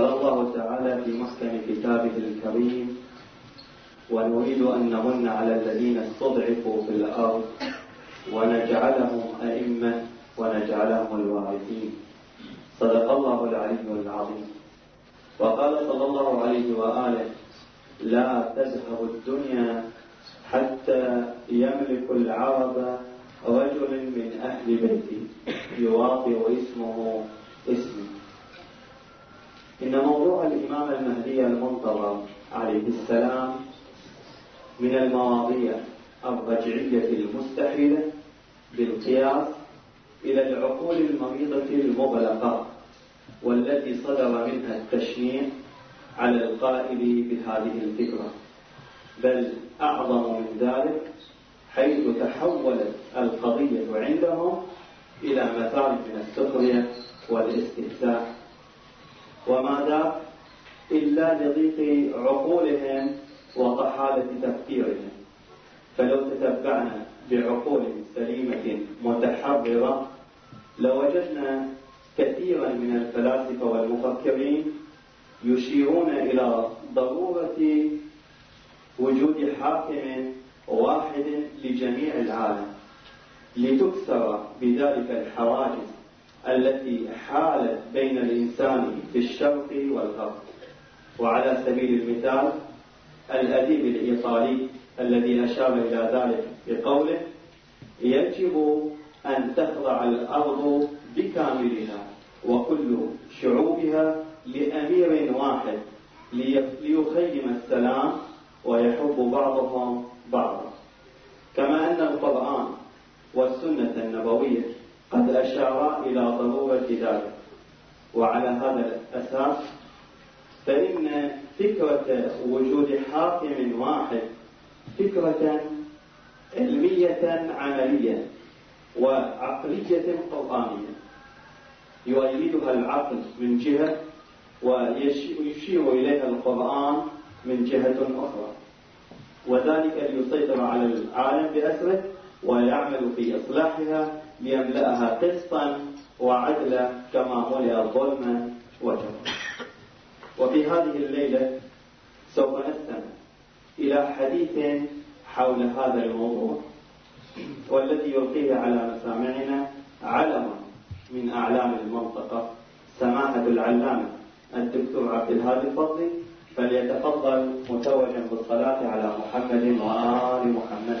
قال الله تعالى في محكم كتابه الكريم ونريد أن نمن على الذين استضعفوا في الأرض ونجعلهم أئمة ونجعلهم الوارثين. صدق الله العلي العظيم. وقال صلى الله عليه وآله لا تذهب الدنيا حتى يملك العرب رجل من أهل بيتي يواطئ اسمه اسمي إن موضوع الإمام المهدي المنتظر عليه السلام من المواضيع الرجعية المستحيلة بالقياس إلى العقول المريضة المغلقة والتي صدر منها التشنيع على القائل بهذه الفكرة. بل أعظم من ذلك حيث تحولت القضية عندهم إلى مثال من السخرية والاستهزاء. وماذا؟ إلا لضيق عقولهم وطحالة تفكيرهم. فلو تتبعنا بعقول سليمة متحررة لوجدنا كثيرا من الفلاسفة والمفكرين يشيرون إلى ضرورة وجود حاكم واحد لجميع العالم لتكسر بذلك الحواجز التي حالت بين الإنسان في الشرق والغرب وعلى سبيل المثال الأديب الإيطالي الذي أشار إلى ذلك بقوله يجب أن تخضع الأرض بكاملها وكل شعوبها لأمير واحد ليخيم السلام ويحب بعضهم بعضا. كما أن القرآن والسنة النبوية قد أشار إلى ضرورة ذلك. وعلى هذا الأساس فإن فكرة وجود حاكم واحد فكرة علمية عملية وعقلية قرآنية يؤيدها العقل من جهة ويشير إليها القرآن من جهة أخرى. وذلك ليسيطر على العالم بأسره ويعمل في إصلاحها ليملأها قسطا وعدلا كما ملئ ظلما وجورا وفي هذه الليلة سوف نستمع إلى حديث حول هذا الموضوع والذي يلقيه على مسامعنا علم من أعلام المنطقة سماحة العلامة الدكتور عبد الهادي الفضلي فليتفضل متوجا بالصلاة على محمد وآل محمد.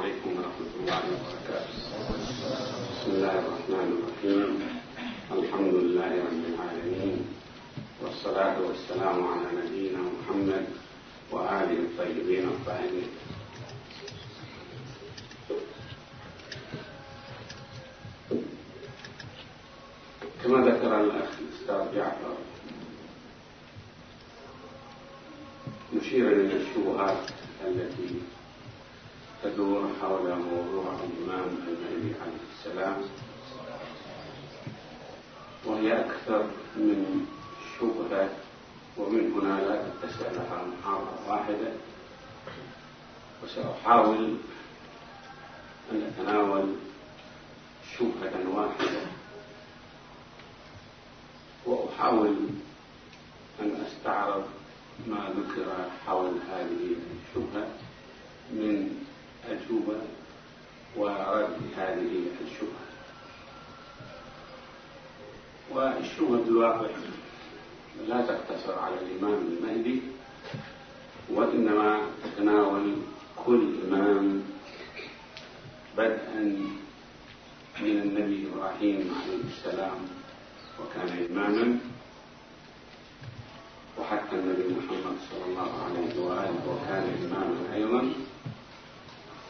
والصلاة والسلام على نبينا محمد وآله الطيبين الطاهرين. كما ذكر الأخ الأستاذ جعفر نشير إلى الشبهات التي تدور حول موضوع الإمام المهدي عليه السلام وهي أكثر من شبهة ومن هنا لا تتسأل عن محاضرة واحدة. وسأحاول أن أتناول شبهة واحدة. وأحاول أن أستعرض ما ذكر حول هذه الشبهة من أجوبة ورد هذه الشبهة. والشبهة الواقع لا تقتصر على الإمام المهدي وإنما تتناول كل إمام بدءا من النبي إبراهيم عليه السلام وكان إماما وحتى النبي محمد صلى الله عليه وآله وكان إماما أيضا.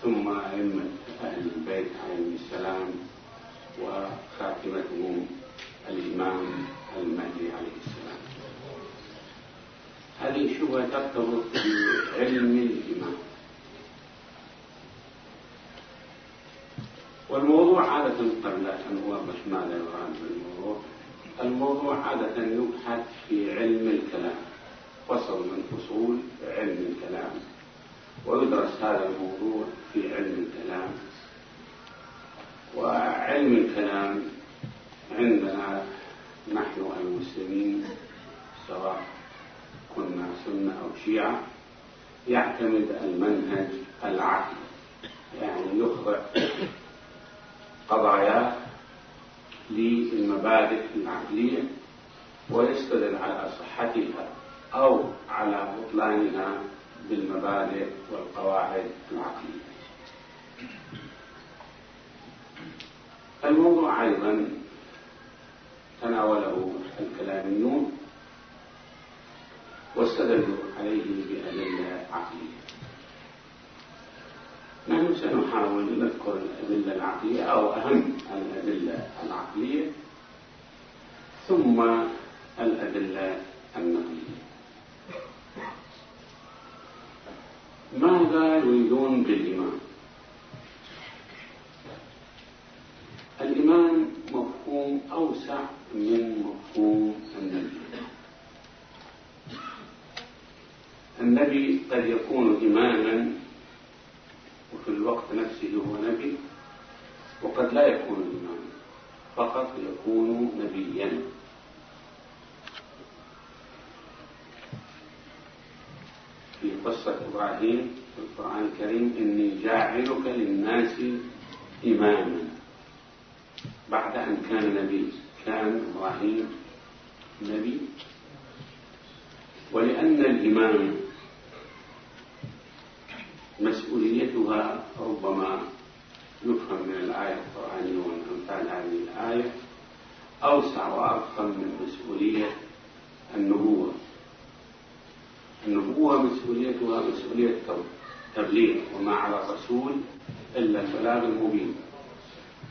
ثم أئمة أهل البيت عليهم السلام وخاتمتهم الإمام المهدي عليه السلام. هذه الشبهة ترتبط بعلم الإمام والموضوع عادة قبل أن أوضح ماذا يراد بالموضوع الموضوع عادة يبحث في علم الكلام فصل من فصول علم الكلام ويدرس هذا الموضوع في علم الكلام. وعلم الكلام عندنا نحن المسلمين سواء كنا سنة أو شيعة يعتمد المنهج العقلي. يعني يخضع قضايا للمبادئ العقلية ويستدل على صحتها أو على بطلانها بالمبادئ والقواعد العقلية. الموضوع أيضا تناوله الكلاميون واستدلوا عليه بأدلة عقلية. نحن سنحاول نذكر الأدلة العقلية أو أهم الأدلة العقلية ثم الأدلة النقلية. ماذا يريدون بالإمام؟ الإمام مفهوم أوسع من مفهوم النبي. النبي قد يكون إماما وفي الوقت نفسه هو نبي وقد لا يكون إماما فقط يكون نبيا. في قصة إبراهيم في القرآن الكريم إني جاعلك للناس إماما. بعد أن كان نبي كان إبراهيم نبي. ولأن الإمام مسؤوليتها ربما يفهم من الآية القرآنية والأمثال هذه الآية أوسع وأفخم من مسؤولية النبوة. النبوة مسؤوليتها مسؤولية تبليغ وما على الرسول إلا البلاغ المبين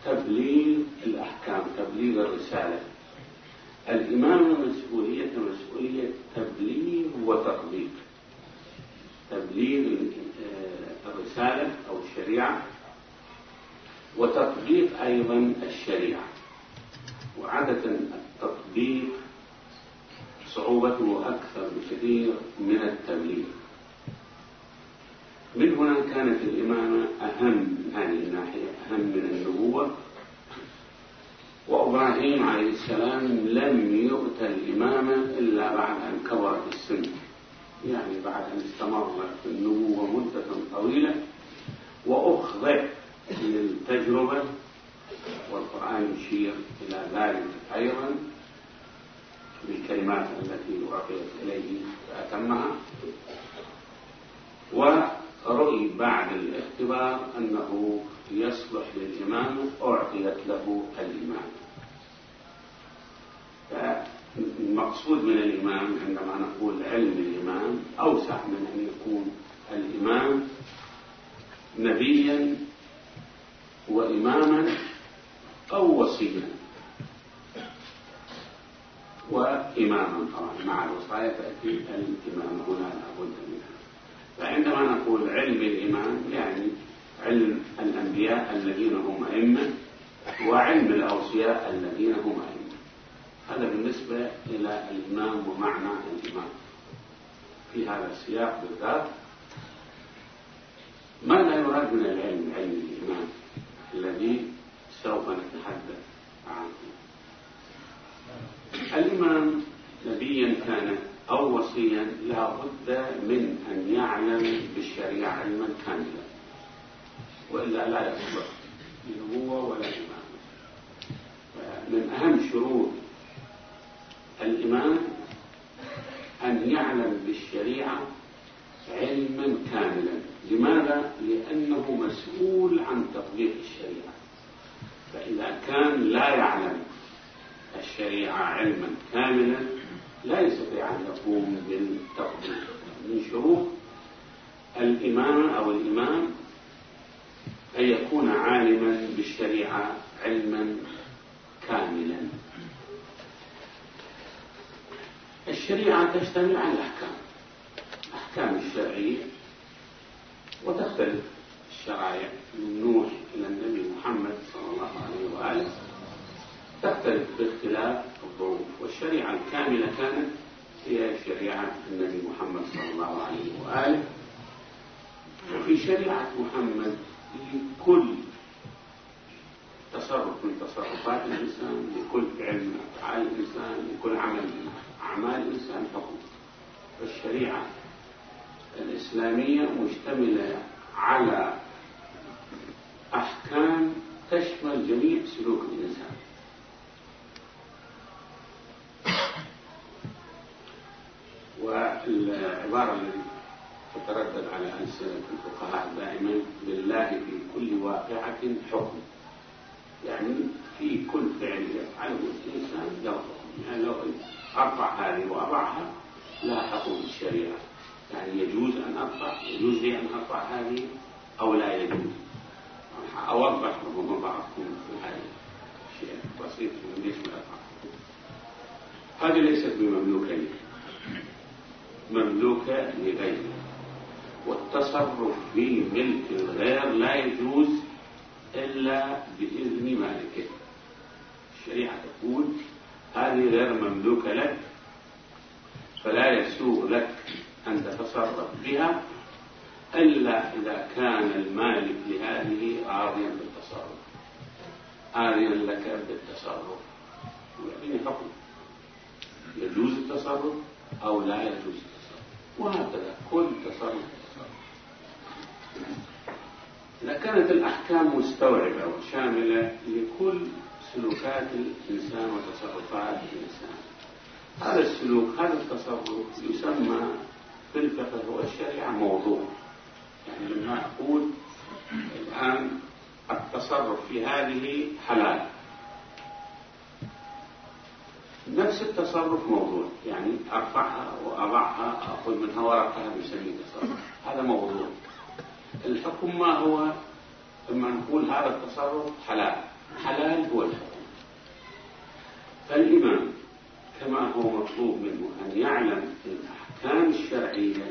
تبليغ الأحكام تبليغ الرسالة. الإمامة مسؤولية مسؤولية تبليغ وتطبيق تبليغ الرسالة أو الشريعة وتطبيق أيضا الشريعة وعادة التطبيق صعوبته أكثر بكثير من التبليغ من هنا كانت الإمامة أهم من هذه الناحية أهم من النبوة. وإبراهيم عليه السلام لم يؤتى الإمامة إلا بعد أن كبر في السن يعني بعد أن استمر في النمو مدة طويلة وأخضع للتجربة والقرآن يشير إلى ذلك أيضا بالكلمات التي أعطيت إليه فأتمها. ورؤي بعد الاختبار أنه يصلح للإمام أعطيت له الإمام المقصود من الإمام عندما نقول علم الإمام أوسع من أن يكون الإمام نبيا وإماما أو وصيا وإماما طبعا مع الوصايا تأتي الإمام هنا لابد منها. فعندما نقول علم الإمام يعني علم الأنبياء الذين هم أئمة وعلم الأوصياء الذين هم أئمة. هذا بالنسبة إلى الإمام ومعنى الإمام. في هذا السياق بالذات ماذا يراد من العلم علم الإمام الذي سوف نتحدث عنه؟ الإمام نبيا كان أو وصيا لا بد من أن يعلم بالشريعة علما كاملا وإلا لا يصبح من هو ولا إمام. من أهم شروط الإمام أن يعلم بالشريعة علما كاملا. لماذا؟ لأنه مسؤول عن تطبيق الشريعة. فإذا كان لا يعلم الشريعة علما كاملا لا يستطيع أن يقوم بالتطبيق. من شروط الإمام أو الإمام أن يكون عالما بالشريعة علما كاملا. الشريعة تجتمع على الأحكام. أحكام الشرعية. وتختلف الشرائع من نوح إلى النبي محمد صلى الله عليه وآله. تختلف باختلاف الظروف. والشريعة الكاملة كانت هي شريعة النبي محمد صلى الله عليه وآله. وفي شريعة محمد لكل تصرف من تصرفات الإنسان لكل علم من أفعال الإنسان لكل عمل من أعمال الإنسان حكم الشريعة الإسلامية مشتملة على أحكام تشمل جميع سلوك الإنسان. والعبارة التي تتردد على ألسنة الفقهاء دائما لله في كل واقعة حكم. يعني في كل فعل يفعله الإنسان لو يعني لو أرفع هذه وأضعها لاحقوا الشريعه يعني يجوز أن أرفع يجوز لي أن أرفع هذه أو لا يجوز. أوضح لكم بعضكم هذه الشيء بسيط ليش ما هذه ليست بمملوكة لي. مملوكة لغيري. والتصرف في ملك الغير لا يجوز إلا بإذن مالكه الشريعة تقول هذه غير مملوكة لك فلا يسوء لك أن تتصرف بها إلا إذا كان المالك لهذه راضيا بالتصرف. آليا لك بالتصرف. ويعطيني حكم يجوز التصرف أو لا يجوز التصرف. وهكذا كل تصرف تصرف. إذا كانت الأحكام مستوعبة وشاملة لكل سلوكات الإنسان وتصرفات الإنسان. هذا السلوك هذا التصرف يسمى في الفقه والشريعة موضوع. يعني لما أقول الآن التصرف في هذه حلال. نفس التصرف موضوع. يعني أرفعها وأضعها أخذ منها ورقها بسميه تصرف. هذا موضوع. الحكم ما هو؟ لما نقول هذا التصرف حلال. حلال هو الحكم. فالإمام كما هو مطلوب منه أن يعلم الأحكام الشرعية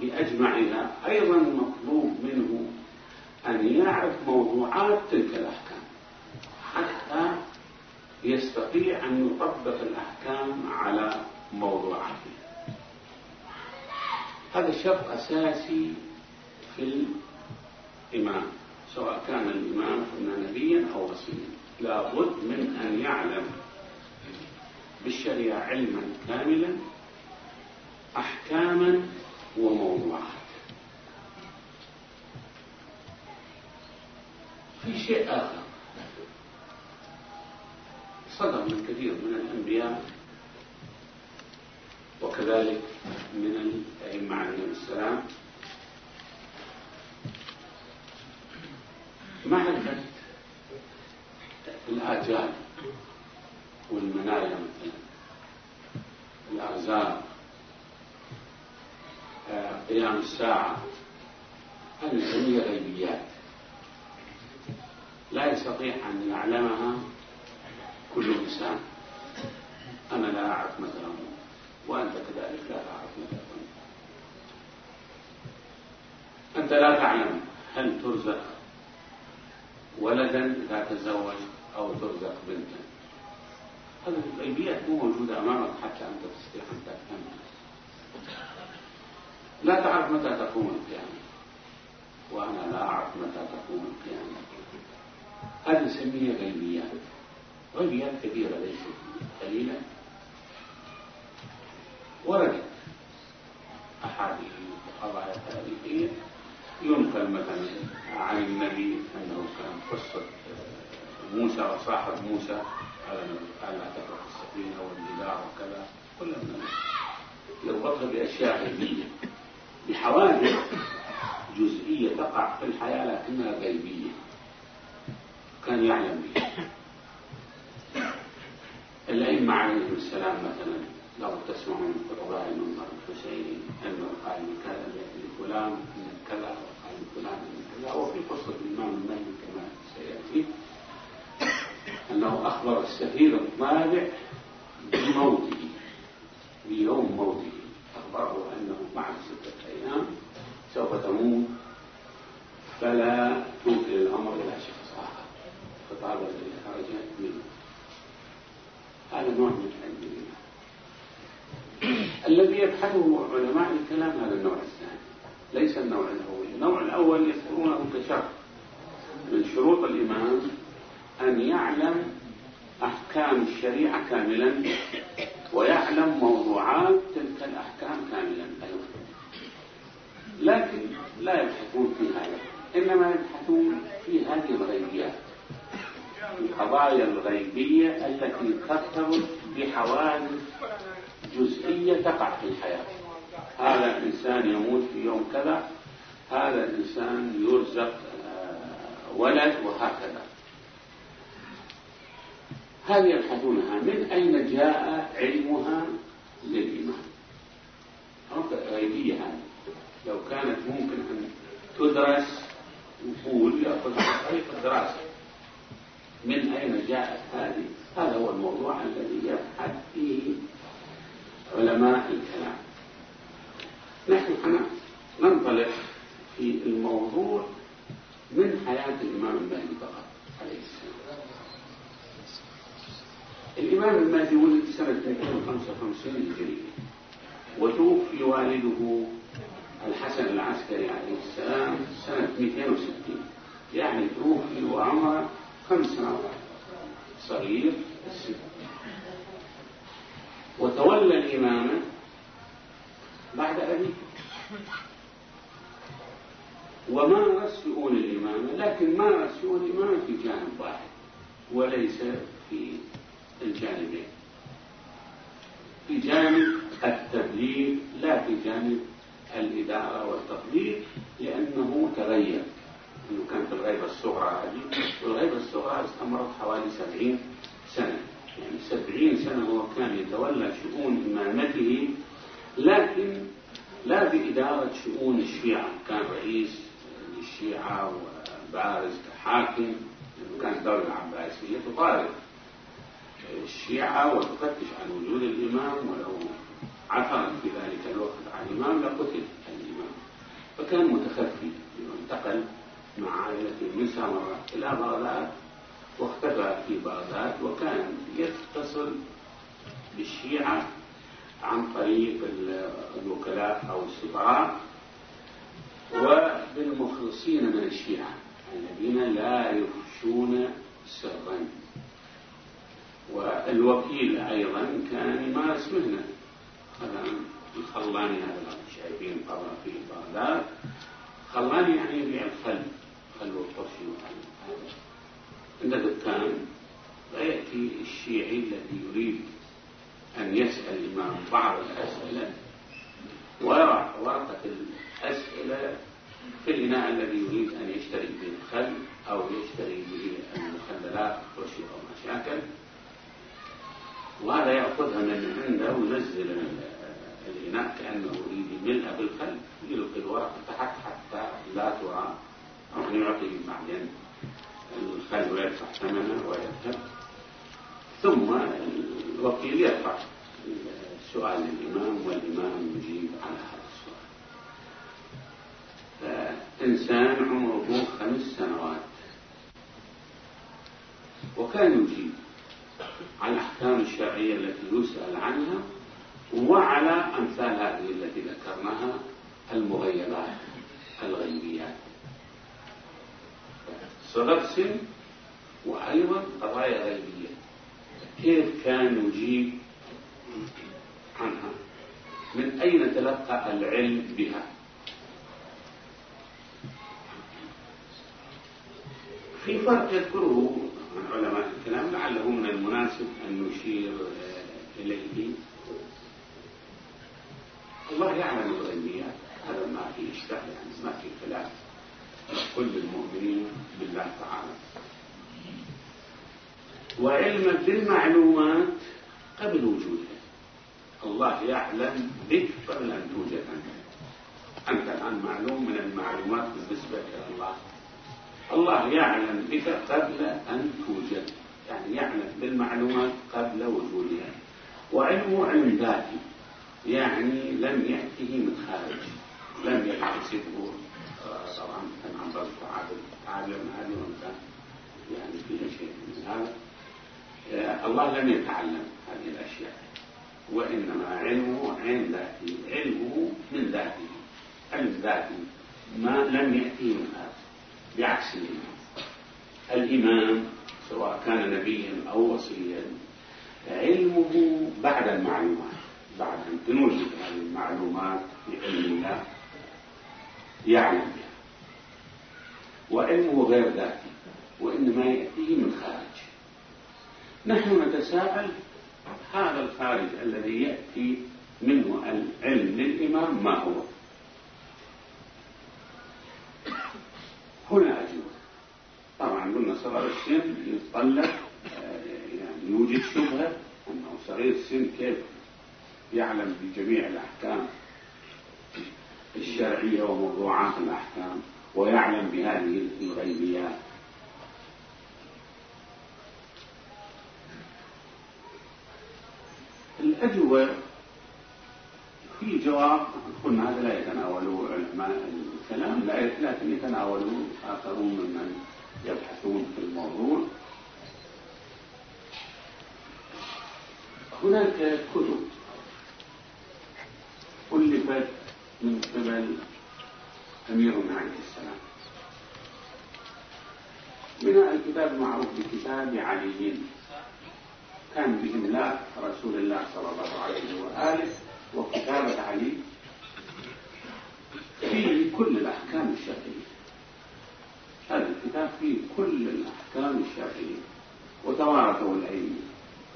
بأجمعها أيضا مطلوب منه أن يعرف موضوعات تلك الأحكام حتى يستطيع أن يطبق الأحكام على موضوعاتها. هذا شرط أساسي في الإمام. سواء كان الإمام كنا نبيا أو رسولا. لابد من أن يعلم بالشريعة علما كاملا أحكاما وموضوعات في شيء آخر. صدر من كثير من الأنبياء وكذلك من الأئمة عليهم السلام. معرفه الآجال والمنايا مثلا. الأرزاق. آه، قيام الساعة. هذه جميع غيبيات لا يستطيع أن يعلمها كل إنسان. أنا لا أعرف مثلا. وأنت كذلك لا أعرف مثلا. أنت لا تعلم هل ترزق ولدا تتزوج أو ترزق بنتا. هذه البيئة تكون موجودة أمامك حتى أنت تستطيع أن تفهمها لا تعرف متى تقوم القيامة. وأنا لا أعرف متى تقوم القيامة. هذه نسميها غيبيات غيبيات كبيرة ليست قليلة. وردت أحاديث وقضايا تاريخية. ينقل مثلا عن النبي أنه كان قصة موسى وصاحب موسى على على تفرق السفينة والنزاع وكذا. كل من يربطها بأشياء علميه بحوادث جزئية تقع في الحياة لكنها غيبية. كان يعلم بها. الأئمة عليهم السلام مثلا لو تسمعون من قراء المنبر الحسيني أنه قال لكذا لفلان أن الكلام عن فلان من كذا وفي قصة الإمام النهي كما سيأتي أنه أخبر السفير الطالع بموته بيوم موته أخبره أنه بعد ستة أيام سوف تموت فلا تنقل الأمر إلى شخص آخر فطاب الذي خرج منه هذا نوع من العلم الذي يبحثه علماء الكلام هذا النوع الثاني ليس النوع الأول. النوع الأول يذكرونه كشرط من شروط الإمام أن يعلم أحكام الشريعة كاملا ويعلم موضوعات تلك الأحكام كاملا أيضا. لكن لا يبحثون في هذا إنما يبحثون في هذه الغيبيات القضايا الغيبية التي ترتبط بحوادث جزئية تقع في الحياة. هذا الإنسان يموت في يوم كذا هذا الإنسان يرزق آه، ولد وهكذا. هذه يبحثونها من أين جاء علمها للإيمان؟ غيبية هذه. لو كانت ممكن أن تدرس نقول يأخذها طريق الدراسة من أين جاءت هذه؟ هذا هو الموضوع الذي يبحث فيه علماء الكلام. نحن هنا ننطلق في الموضوع من حياة الإمام المهدي فقط عليه السلام. الإمام المهدي ولد سنة 255 هجرية وتوفي والده الحسن العسكري عليه السلام سنة 260 يعني توفي وعمره خمس سنوات صغير السن وتولى الإمامة بعد أبيه ومارس شؤون الإمامة لكن مارس شؤون الإمامة في جانب واحد وليس في الجانبين. في جانب التبليغ لا في جانب الإدارة والتطبيق لأنه تغير. أنه كان في الغيبة الصغرى هذه والغيبة الصغرى استمرت حوالي سبعين سنة. يعني سبعين سنة هو كان يتولى شؤون إمامته لكن لا بإدارة شؤون الشيعة. كان رئيس للشيعة وبارز كحاكم كان الدولة العباسية تطالب الشيعة وتفتش عن وجود الإمام ولو عثرت في ذلك الوقت عن الإمام لقتل الإمام. فكان متخفي انتقل مع عائلته من سامرة إلى بغداد واختفى في بغداد وكان يتصل بالشيعة عن طريق الوكلاء أو السفراء وبالمخلصين من الشيعة الذين لا يخشون سرا. والوكيل أيضا كان يمارس مهنة الخلاني هذا شايفين قبل في بغداد خلاني يعني يبيع الخل خل والطفي عند دكان فيأتي الشيعي الذي يريد أن يسأل الإمام بعض الأسئلة ويضع ورقة الأسئلة في الإناء الذي يريد أن يشتري به الخل أو يشتري به المخللات والشيء أو مشاكل وهذا يأخذها من عنده وينزل الإناء كأنه يريد يملها بالخل يلقي الورقة تحت حتى لا ترى أو يعطي بعدين الخل ويدفع ثمنه ويذهب. ثم الوكيل يرفع سؤال الإمام والإمام يجيب على هذا السؤال. إنسان عمره خمس سنوات وكان يجيب على الأحكام الشرعية التي يسأل عنها وعلى أمثال هذه التي ذكرناها المغيبات الغيبيات صغر سن وأيضا قضايا غيبية كيف كان يجيب عنها؟ من أين تلقى العلم بها؟ في فرق يذكره علماء الكلام لعله من المناسب أن نشير إليه. الله يعلم الغيبيات هذا ما فيه إشكال يعني ما فيه خلاف. كل المؤمنين بالله تعالى. وعلما بالمعلومات قبل وجودها الله يعلم بك قبل أن توجد أنت أنت الآن معلوم من المعلومات بالنسبة إلى الله. الله يعلم بك قبل أن توجد. يعني يعلم بالمعلومات قبل وجودها وعلمه علم ذاتي يعني لم يأته من خارج. لم يكتسبه آه، طبعا كان عن رجل عادل تعلم هذه يعني فيها شيء من هذا. آه، الله لم يتعلم هذه الأشياء. وإنما علمه عن ذاته علمه من ذاته. علم ذاته ما لم يأتيه من هذا بعكس الإمام الإمام سواء كان نبيا أو وصيا علمه بعد المعلومات بعد أن تنوجد هذه المعلومات بعلم الله يعلم بها. وعلمه غير ذاتي وإنما يأتيه من خارج. نحن نتساءل هذا الخارج الذي يأتي منه العلم للإمام ما هو؟ هنا أجوبة طبعا قلنا صغر السن يتطلب آه، يعني يوجد شبهة أنه صغير السن كيف يعلم بجميع الأحكام الشرعية وموضوعات الأحكام ويعلم بهذه الغيبيات. الأجوبة في جواب قلنا هذا لا يتناوله علماء الكلام لكن يتناوله آخرون ممن يبحثون في الموضوع. هناك كتب ألفت من قبل أمير عليه السلام. من الكتاب المعروف بكتاب عليين كان بإملاء رسول الله صلى الله عليه وآله وكتابة علي فيه كل الأحكام الشرعية هذا الكتاب فيه كل الأحكام الشرعية وتوارثوا العلم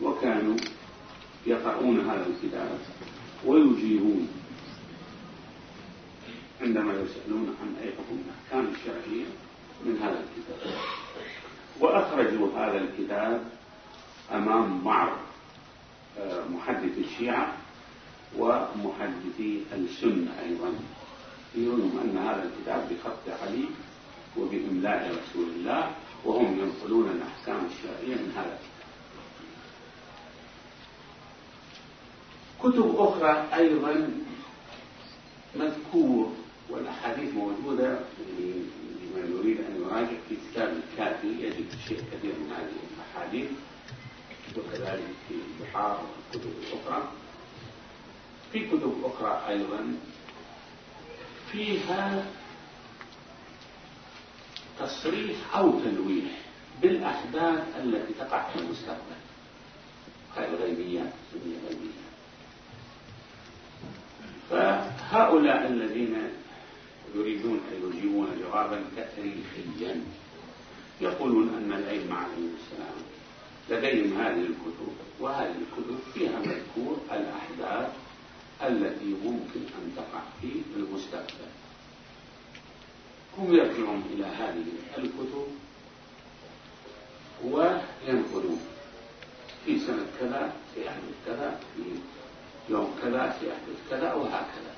وكانوا يقرؤون هذا الكتاب ويجيبون عندما يسألون عن أيهم الأحكام الشرعية من هذا الكتاب. وأخرجوا هذا الكتاب أمام بعض آه، محدثي الشيعة ومحدثي السنة أيضا. يرون أن هذا الكتاب بخط علي وبإملاء رسول الله وهم ينقلون الأحكام الشرعية من هذا الكتاب. كتب أخرى أيضا مذكور والأحاديث موجودة لمن يريد أن يراجع في كتاب الكافي يجد شيء كثير من هذه الأحاديث. وكذلك في البحار وكتب أخرى في كتب أخرى أيضا فيها تصريح أو تلويح بالأحداث التي تقع في المستقبل هذه الغيبية الدنيا الغيبية فهؤلاء الذين يريدون أن يجيبون جوابا تأريخيا يقولون أن العلم عليه السلام لديهم هذه الكتب وهذه الكتب فيها مذكور الأحداث التي ممكن أن تقع في المستقبل. هم يرجعون إلى هذه الكتب وينقلون في سنة كذا سيحدث كذا في يوم كذا سيحدث كذا وهكذا.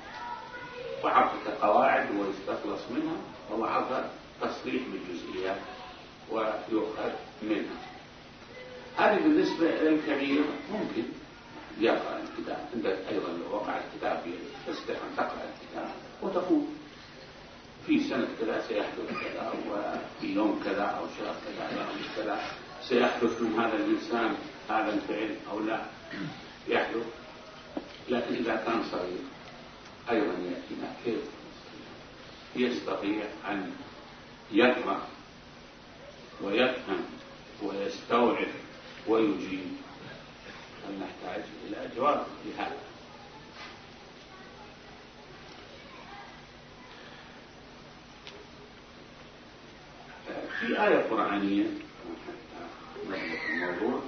وعطت قواعد ويستخلص منها ووعرف تصريح بالجزئيات ويؤخذ منها. هذه بالنسبة للكبير ممكن يقرأ الكتاب عندك أيضا لو وقع الكتاب تستطيع أن تقرأ الكتاب وتقول في سنة كذا سيحدث كذا وفي يوم كذا أو شهر كذا أو يوم كذا سيحدث من هذا الإنسان هذا الفعل أو لا يحدث. لكن إذا كان صغير أيضا يأتينا كيف يستطيع أن يقرأ ويفهم ويستوعب ويجيب أن نحتاج إلى جواب لهذا في آية قرآنية الموضوع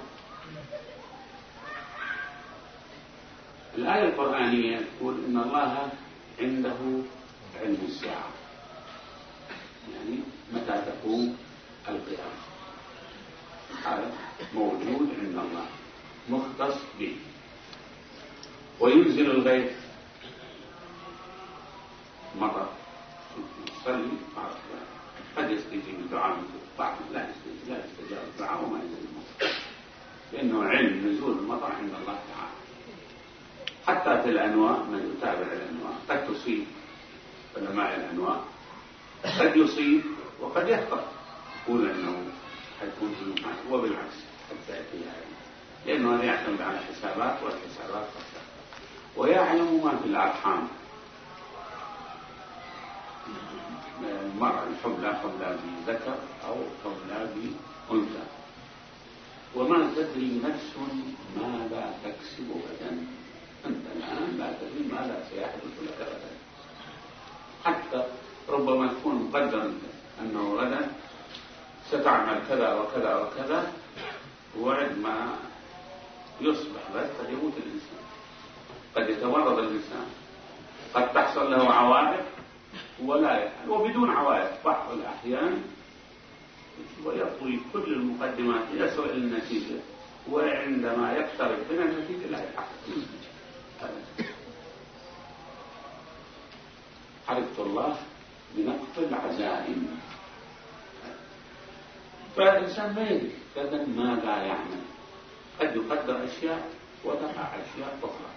الآية القرآنية تقول إن الله عنده علم الساعة. يعني متى تقوم القيامة؟ موجود عند اللہ مختص بھی وينزل الغيث مرة تصلي بعد قد يستجيب دعاء بعض لا يستجيب لا يستجاب الدعاء وما ينزل المطر لأنه علم نزول المطر عند الله تعالى حتى في الأنواع من يتابع الأنواع قد تصيب علماء الأنواع قد يصيب وقد يخطئ يقول أنه هيكون ظلمات وبالعكس قد تأتي لأنه يعتمد على الحسابات والحسابات فقط ويعلم ما في الأرحام المرأة الحملى حملى بذكر أو حملى بأنثى وما تدري نفس ماذا تكسب غدا أنت الآن لا تدري ماذا سيحدث لك غدا حتى ربما تكون قدر أنه غدا ستعمل كذا وكذا وكذا وعد ما يصبح بس قد يموت الإنسان. قد يتورط الإنسان. قد تحصل له عوائق ولا يفعل وبدون عوائق. بعض الأحيان ويطوي كل المقدمات إلى سوء النتيجة وعندما يقترب من النتيجة لا يحقق عرفت الله بنقط العزائم. فالإنسان ما يدري. أبدا ما لا يعمل؟ قد يقدر أشياء وتقع أشياء أخرى.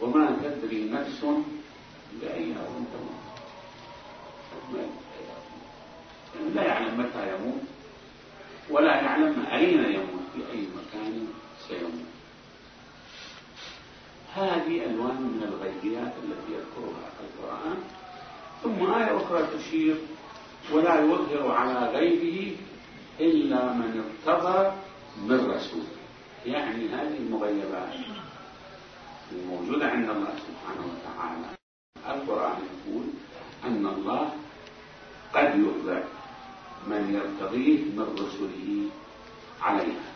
وما تدري نفس بأي أمر تموت لا يعلم متى يموت ولا يعلم أين يموت في أي مكان سيموت. هذه ألوان من الغيبيات التي يذكرها القرآن. ثم آية أخرى تشير ولا يظهر على غيبه إلا من ارتضى من رسول. يعني هذه المغيبات الموجودة عند الله سبحانه وتعالى. القرآن يقول أن الله قد يرضى من يرتضيه من رسله عليها.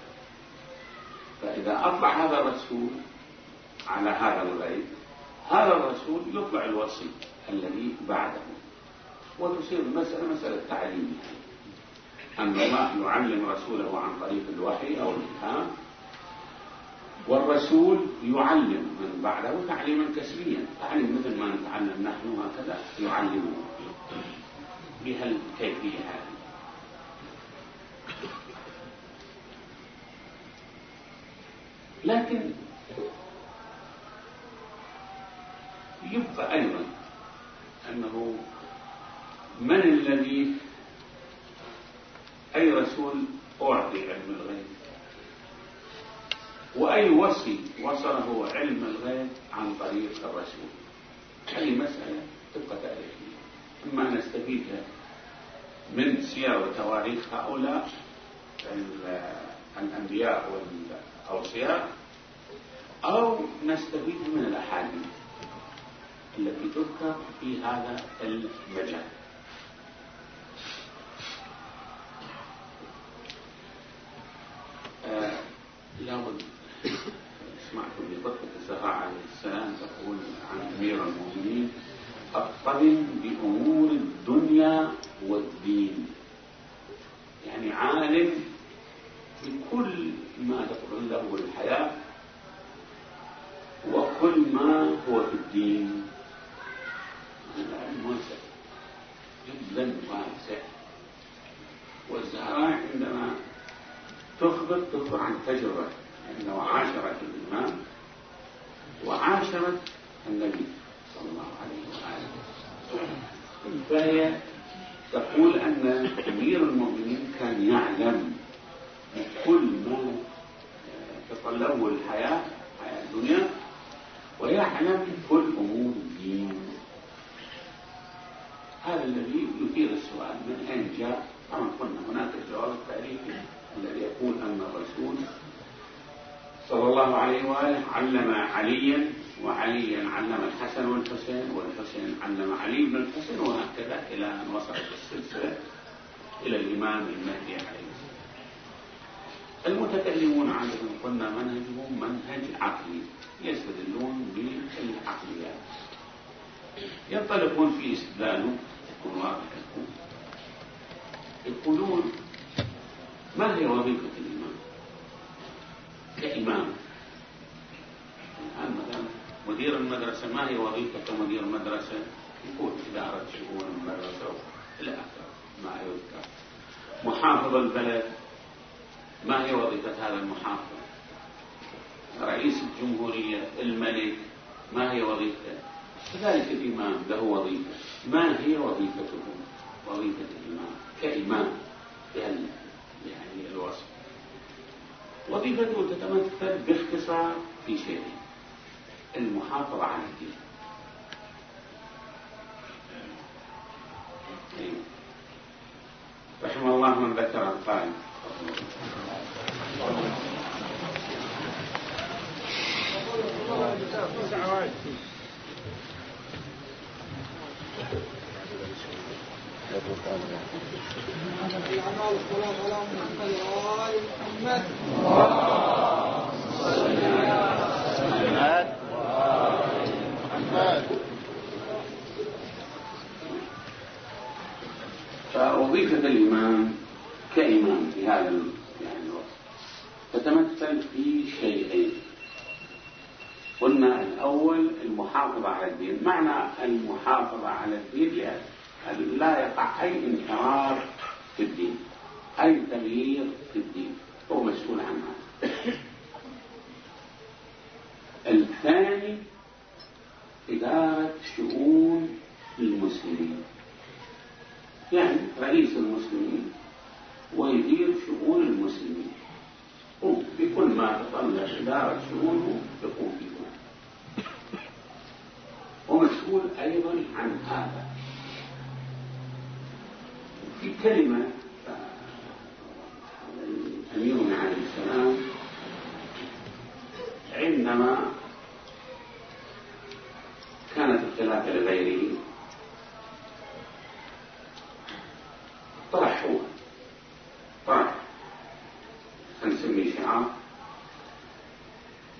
فإذا أطلع هذا الرسول على هذا الغيب هذا الرسول يطلع الوصي الذي بعده. وتصير المسألة مسألة تعليمية أن الله يعلم رسوله عن طريق الوحي أو الإلهام والرسول يعلم من بعده تعليما كسريا. تعلم مثل ما نتعلم نحن هكذا يعلمه. بها الكيفية هذه؟ لكن يبقى أيضا أنه من الذي أي رسول أعطي علم الغيب؟ وأي وصي وصله علم الغيب عن طريق الرسول؟ أي مسألة تبقى تاريخية. إما أن نستفيدها من سير وتواريخ هؤلاء الأنبياء والأوصياء أو نستفيد من الأحاديث التي تذكر في هذا المجال. لابد اسمعكم بطرة الزهراء عليه السلام تقول عن أمير المؤمنين اقترن بأمور الدنيا والدين. يعني عالم بكل ما تقول له الحياة وكل ما هو في الدين. تخبر تخبر عن تجربة أنه عاشرت الإمام وعاشرت النبي صلى الله عليه وآله. فهي تقول أن أمير المؤمنين كان يعلم بكل ما تطلبه الحياة حياة الدنيا ويعلم كل أمور الدين. هذا الذي يثير السؤال من أين جاء؟ طبعا قلنا هناك الجواب التاريخي الذي يقول أن الرسول صلى الله عليه وآله علم عليا وعليا علم الحسن والحسين والحسين علم علي بن الحسن وهكذا إلى أن وصلت السلسلة إلى الإمام المهدي عليه السلام. المتكلمون عنهم قلنا منهجهم منهج عقلي يستدلون بالعقليات. ينطلقون في استدلاله يكون واضح يقولون ما هي وظيفة الإمام كإمام الآن مثلا مدير المدرسة ما هي وظيفة كمدير مدرسة يكون إدارة شؤون المدرسة إلى آخره ما يذكر محافظ البلد۔ ما هي وظيفة هذا المحافظ رئيس الجمهورية الملك ما هي وظيفته كذلك الإمام له وظيفة ما هي وظيفته وظيفة الإمام كإمام لأن يعني الوصف وظيفته تتمثل باختصار في شيئين المحافظة على الدين رحم الله من ذكر القائم۔ Thank you. فوظيفة الإمام كإمام في هذا الوقت. تتمثل في شيئين. قلنا الأول المحافظة على الدين. معنى المحافظة على الدين لهذا لا يقع أي انحراف في الدين أي تغيير في الدين. هو مسؤول عن هذا. الثاني إدارة شؤون المسلمين. يعني رئيس المسلمين ويدير شؤون المسلمين. بكل ما تطلع إدارة شؤونه يقوم بها ومسؤول أيضا عن هذا. في كلمة أمين عليه السلام عندما كانت الخلافة لغيره طرح هو طرح هنسميه شعار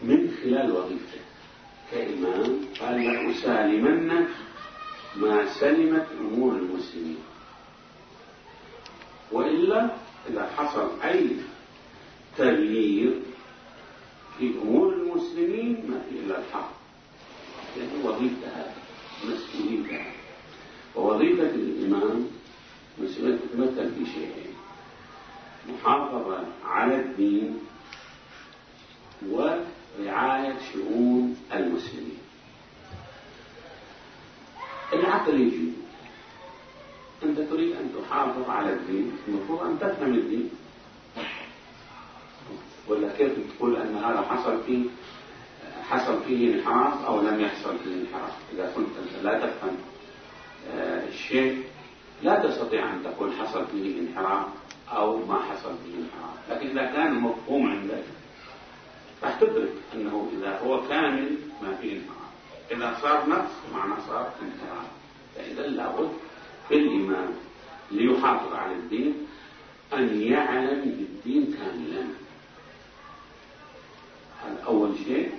من خلال وظيفته كإمام قال لأسالمنك ما سلمت أمور المسلمين. وإلا إذا حصل أي تغيير في أمور المسلمين ما في إلا الحق. لأنه وظيفة هذا مسؤولية هذا ووظيفة الإمام مسؤولية تتمثل في شيئين محافظة على الدين ورعاية شؤون المسلمين. العقل يجي أنت تريد أن تحافظ على الدين المفروض أن تفهم الدين. ولا كيف تقول أن هذا حصل فيه حصل فيه انحراف أو لم يحصل فيه انحراف؟ إذا كنت أنت لا تفهم آه، الشيء لا تستطيع أن تقول حصل فيه انحراف أو ما حصل فيه انحراف. لكن إذا كان مفهوم عندك راح تدرك أنه إذا هو كامل ما فيه انحراف. إذا صار نقص معنى صار انحراف. فإذا لابد في الإمام ليحافظ على الدين أن يعلم بالدين كاملا. هذا أول شيء.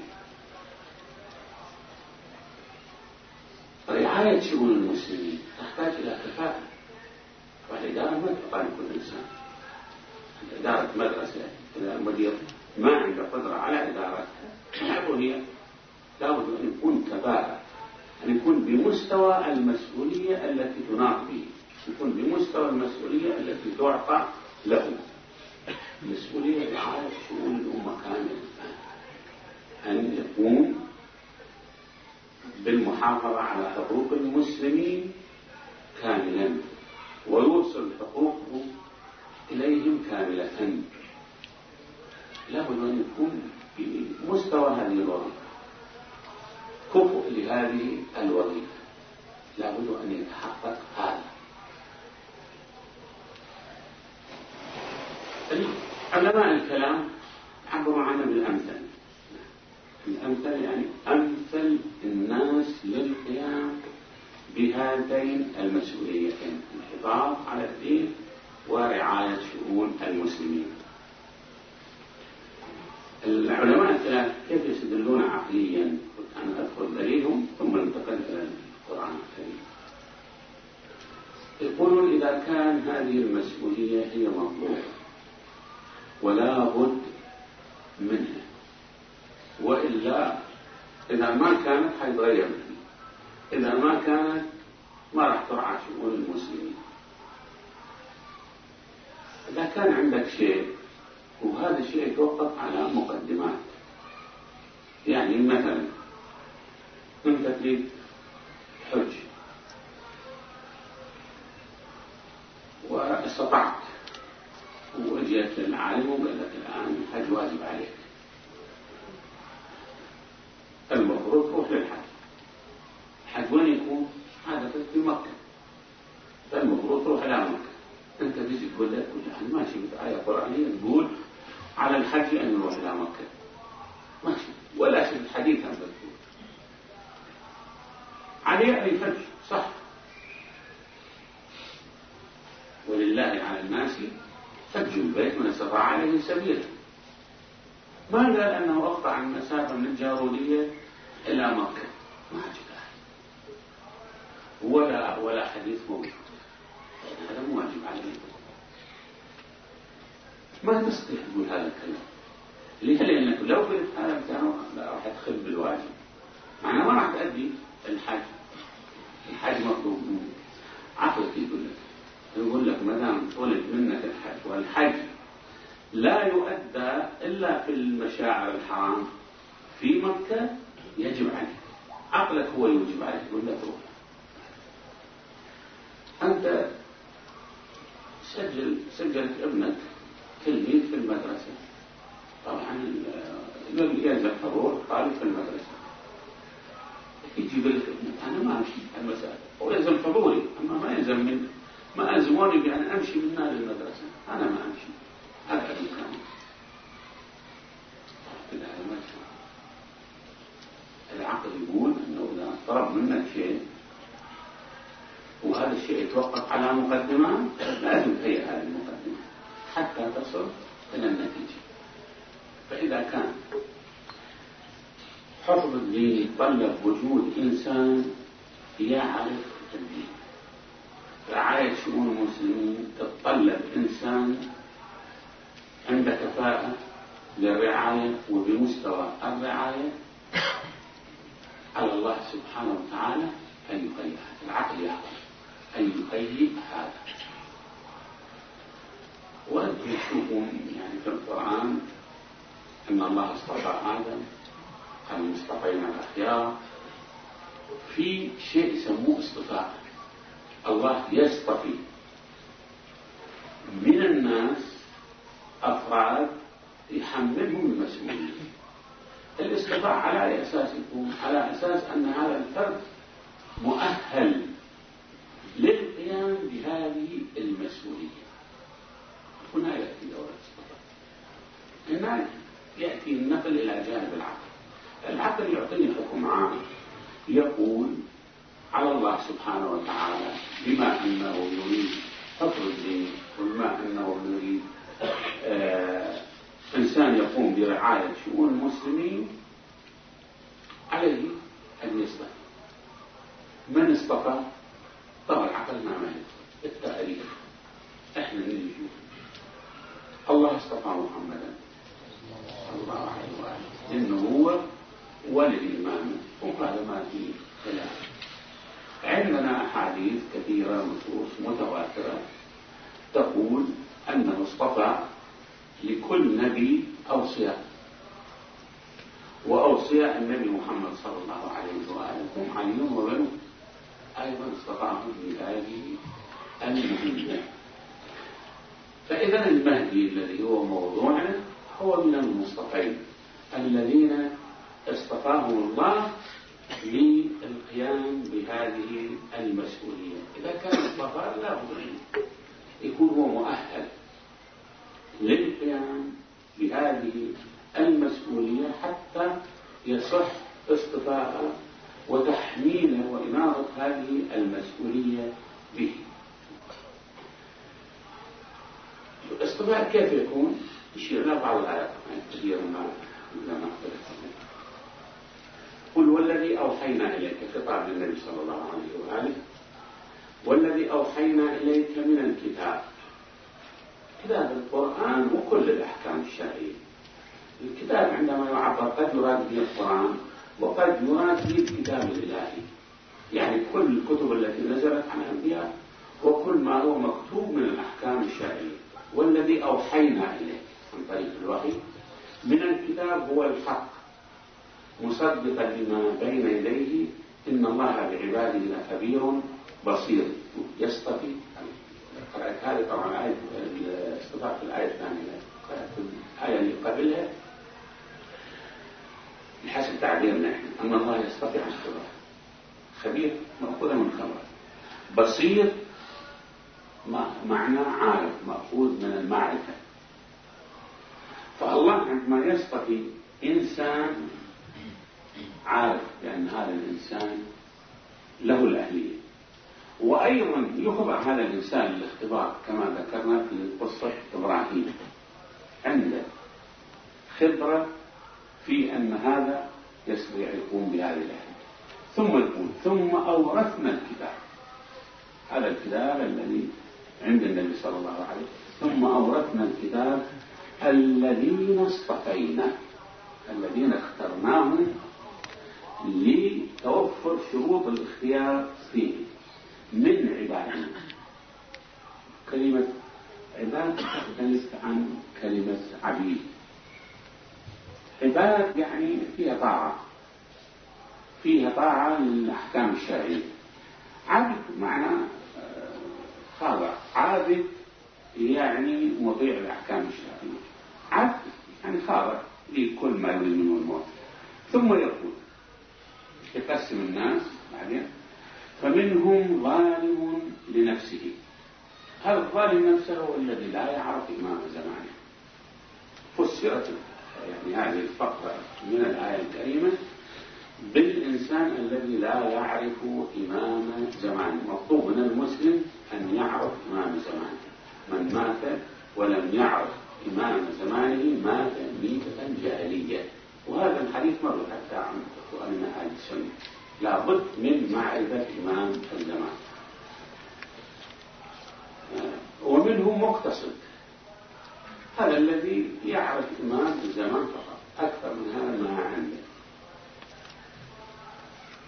رعاية شؤون المسلمين تحتاج إلى كفاءة. والإدارة ما تبقى كل إنسان. إدارة مدرسة إذا مدير ما عنده قدرة على إدارتها. هي لابد أن يكون كفاءة أن يكون بمستوى المسؤولية التي تناط به. يكون بمستوى المسؤولية التي تعطى له. المسؤولية لحال شؤون الأمة كاملة. أن يقوم بالمحافظة على حقوق المسلمين كاملا. ويوصل حقوقه إليهم كاملة. لابد أن يكون بمستوى هذه الوظيفة. كفء لهذه الوظيفة. لابد أن يتحقق هذا. طيب، علماء الكلام عبروا عنه بالأمثل. الأمثل يعني أمثل الناس للقيام بهاتين المسؤوليتين الحفاظ على الدين ورعاية شؤون المسلمين. العلماء الثلاث كيف يستدلون عقليا؟ اندر أدخل دلیل ہوں تو منتقل کریں قرآن کریں يقول إذا كان هذه المسؤولية هي مطلوبة ولا بد منها وإلا إذا ما كانت حيتغير إذا ما كانت ما راح ترعى شؤون المسلمين. إذا كان عندك شيء وهذا الشيء يتوقف على مقدمات يعني مثلا من تقريب حج واستطعت۔ وجئت للعالم وقال لك الآن الحج واجب عليك۔ المفروض تروح للحج الحج۔ وين يكون؟ عادة في مكة۔ فالمفروض تروح إلى مكة۔ أنت تجي تقول لك ماشي آية قرآنية تقول على الحج أن يروح إلى مكة. ماشي ولا شيء حديثا بالفعل عليه أي فج صح. ولله على الناس فج البيت من استطاع عليه سبيلا ما قال أنه أقطع المسافة من الجارودية إلى مكة. ما جاء. ولا ولا حديث موجود. هذا مو واجب عليه. ما تستطيع تقول هذا الكلام. ليه؟ لأنك لو قلت هذا الكلام راح تخل بالواجب. معناه ما راح تأدي الحج الحج مطلوب منك عقلك يقول لك يقول لك ما دام طلب منك الحج والحج لا يؤدى إلا في المشاعر الحرام. في مكة يجب عليك. عقلك هو يوجب عليك. يقول لك روح أنت سجل سجلت ابنك تلميذ في المدرسة. طبعا آه، لم ينزل حضور قالوا في المدرسة. يجي يقول لك أنا ما امشي المساء ولازم حضوري اما ما يلزم مني ما الزموني بان امشي من نادي المدرسة أنا ما امشي هذا مكاني العقل يقول إنه إذا طلب منك شيء وهذا الشيء يتوقف على مقدمة لازم تهيئ هذه المقدمة. حتى تصل إلى النتيجة. فإذا كان حفظ الدين يتطلب وجود إنسان يعرف الدين رعاية شؤون المسلمين تتطلب إنسان عنده كفاءة للرعاية وبمستوى الرعاية على الله سبحانه وتعالى أن يهيئ هذا العقل يعقل أن يهيئ هذا وأنتم تشوفون يعني في القرآن أن الله اصطفى آدم المصطفين الأخيار في شيء يسموه اصطفاء الله يصطفي من الناس أفراد يحملهم المسؤولية الاصطفاء على أساس يكون على أساس أن هذا الفرد مؤهل للقيام بهذه المسؤولية هنا يأتي دورة الاصطفاء هنا يأتي النقل إلى جانب العقل۔ العقل حتى يعطيني حكم عام يقول على الله سبحانه وتعالى بما أنه يريد فطر الدين وبما أنه يريد. آه إنسان يقوم برعاية شؤون المسلمين عليه أن يستطيع من استطاع؟ طبعا عقلنا معه التأريخ. إحنا اللي نشوف الله استطاع محمدا. صلى الله عليه وآله إنه هو وللإمام مقدماته خلاف. عندنا أحاديث كثيرة نصوص متواترة تقول أن مصطفى لكل نبي أوصياء وأوصياء النبي محمد صلى الله عليه وآله. هم علي وبنو أيضا استطاعوا في هذه المهمة فإذا المهدي الذي هو موضوعنا هو من المصطفين الذين استطاعه الله للقيام بهذه المسؤولية. إذا كان استطاع لا يكون هو مؤهل للقيام بهذه المسؤولية حتى يصح استطاعة وتحميله وإنارة هذه المسؤولية به. الاصطفاء كيف يكون؟ يشير إلى بعض الآيات. قل والذي أوحينا إليك خطاب للنبي صلى الله عليه وآله. والذي أوحينا إليك من الكتاب. كتاب القرآن وكل الأحكام الشرعية. الكتاب عندما يعبر قد يراد به القرآن وقد يراد به الكتاب الإلهي. يعني كل الكتب التي نزلت عن الأنبياء وكل ما هو مكتوب من الأحكام الشرعية. والذي أوحينا إليك عن طريق الوحي. من الكتاب هو الحق. مصدقا لما بين يديه إن الله بعباده لخبير بصير. يستطيع قرأت هذه طبعا آية استطاعت الآية الثانية. الآية اللي قبلها. بحسب تعبيرنا إحنا. أن الله يستطيع الصلاة خبير مأخوذة من خبر. بصير معنى عارف مأخوذ من المعرفة. فالله عندما يستطيع إنسان عارف بأن هذا الإنسان له الأهلية. وأيضا يخضع هذا الإنسان للاختبار كما ذكرنا في قصة إبراهيم. عنده خبرة في أن هذا يستطيع يقوم بهذه الأهلية. ثم يقول ثم أورثنا الكتاب. هذا الكتاب الذي عند النبي صلى الله عليه وسلم. ثم أورثنا الكتاب الذين اصطفينا الذين اخترناهم لتوفر شروط الاختيار فيه. من عبادة. كلمة عباد تختلف عن كلمة عبيد. عباد يعني فيها طاعة. فيها طاعة للأحكام الشرعية. عبد معنى آه، خاضع. عابد يعني مطيع الأحكام الشرعية. عبد يعني خاضع لكل ما يريد منه الموت. ثم يقول يقسم الناس بعدين؟ فمنهم ظالم لنفسه. هذا الظالم نفسه هو الذي لا يعرف إمام زمانه؟ فسرت يعني هذه الفقرة من الآية الكريمة. بالإنسان الذي لا يعرف إمام زمانه. مطلوب من المسلم أن يعرف إمام زمانه. من مات ولم يعرف إمام زمانه مات ميتة جاهلية. وهذا الحديث مر حتى عن إخواننا أهل السنة لابد من معرفة إمام الجماعة. آه، ومنه مقتصد. هذا الذي يعرف إمام الزمان فقط أكثر من هذا ما عنده.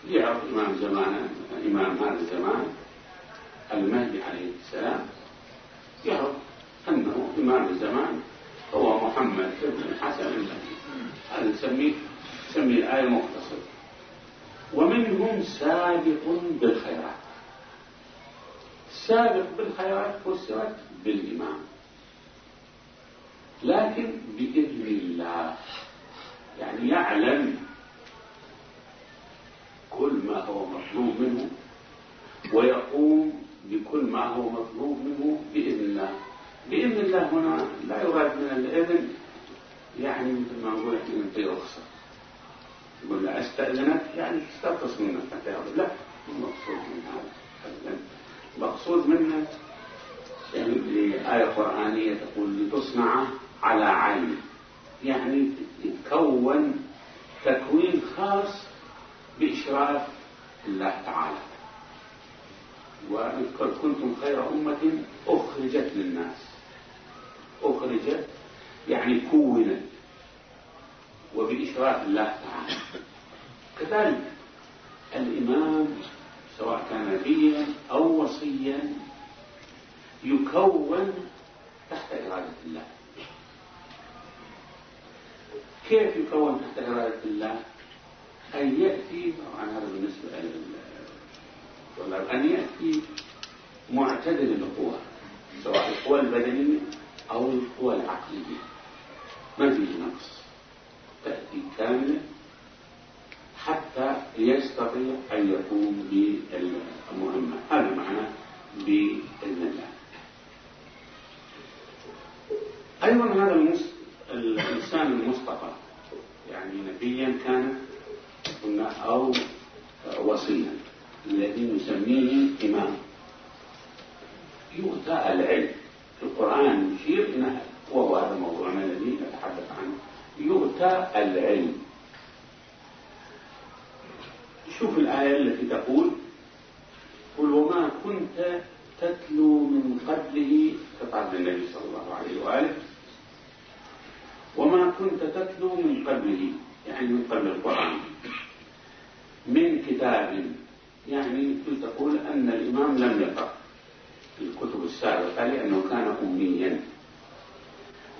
يعرف إمام زمان إمام هذا الزمان المهدي عليه السلام. يعرف أنه إمام الزمان هو محمد بن حسن. هذا نسميه نسمي الآية المختصرة ومنهم سابق بالخيرات. سابق بالخيرات فسرت بالإمام لكن بإذن الله. يعني يعلم كل ما هو مطلوب منه ويقوم بكل ما هو مطلوب منه بإذن الله. بإذن الله هنا لا يراد من الإذن يعني مثل ما نقول إحنا ندي رخصه يقول لها أستأذنك؟ يعني تسترخص منك حتى ياخذ لا المقصود من هذا المقصود منها يعني آية قرآنية تقول لتصنع على عين. يعني تكون تكوين خاص بإشراف الله تعالى. واذكر كنتم خير أمة أخرجت للناس. أخرجت يعني كونت وبإشراف الله تعالى. كذلك الإمام سواء كان نبيا أو وصيا يكون تحت إرادة الله. كيف يكون تحت إرادة الله؟ أن يأتي طبعا هذا بالنسبة أن يأتي معتدل القوى سواء القوى البدنية أو القوى العقلية. مدينة تأتي كاملة حتى يستطيع أن يقوم بالمهمة هذا معنى بالنجاح أيضا هذا المسلم أن يقل القرآن. من كتاب يعني تقول أن الإمام لم يقرأ. الكتب السابقة لأنه كان أميا.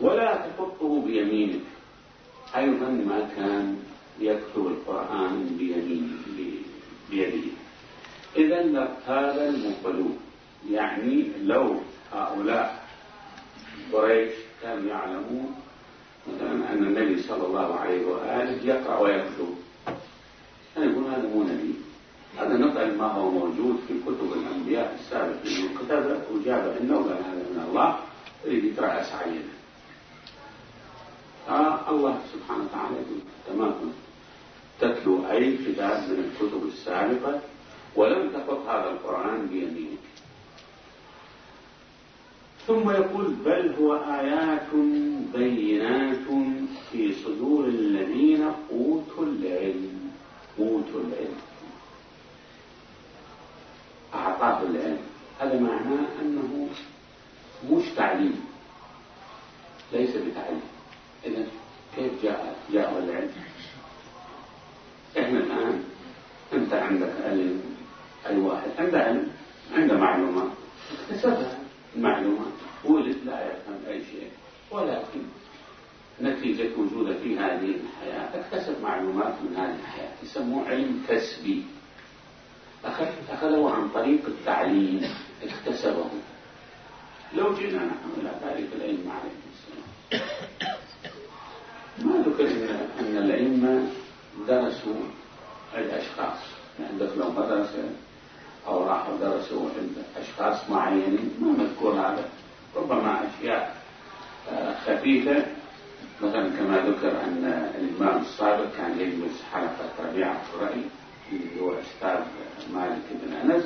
ولا تحطه بيمينك. أيضا ما كان يكتب القرآن بيمينه بيده. إذا هذا المقلوب يعني لو هؤلاء قريش كانوا يعلمون أن النبي صلى الله عليه وآله يقرأ ويكتب أنا يقول هذا مو نبي. هذا نقل ما هو موجود في كتب الأنبياء السابقين وكتب وجاب أنه قال هذا من الله. اللي يترأس عينه آه، الله سبحانه وتعالى يقول تماما تتلو أي كتاب من الكتب السابقة ولم تقف هذا القرآن بيمينك. ثم يقول بل هو آيات بينات في صدور الذين أوتوا العلم. أوتوا العلم. أعطاه العلم. هذا معناه أنه مش تعليم. ليس بتعليم. إذا كيف جاء جاء العلم؟ إحنا الآن أنت عندك علم. أي واحد. عنده علم. عنده معلومات اكتسبها معلومات ولد لا يفهم أي شيء. ولكن نتيجة وجودة في هذه الحياة اكتسب معلومات من هذه الحياة يسموه علم كسبي أخذه عن طريق التعليم اكتسبه. لو جينا نحن إلى تاريخ العلم عليه السلام. ما ذكر أن العلم درسوا الأشخاص. يعني عندك لو مدرسة أو راح درسوا عند أشخاص معينين ما مذكور هذا. ربما أشياء آه، خفيفة. مثلا كما ذكر أن الإمام السابق كان يجلس حلقة ربيعة الرأي اللي هو أستاذ مالك بن أنس.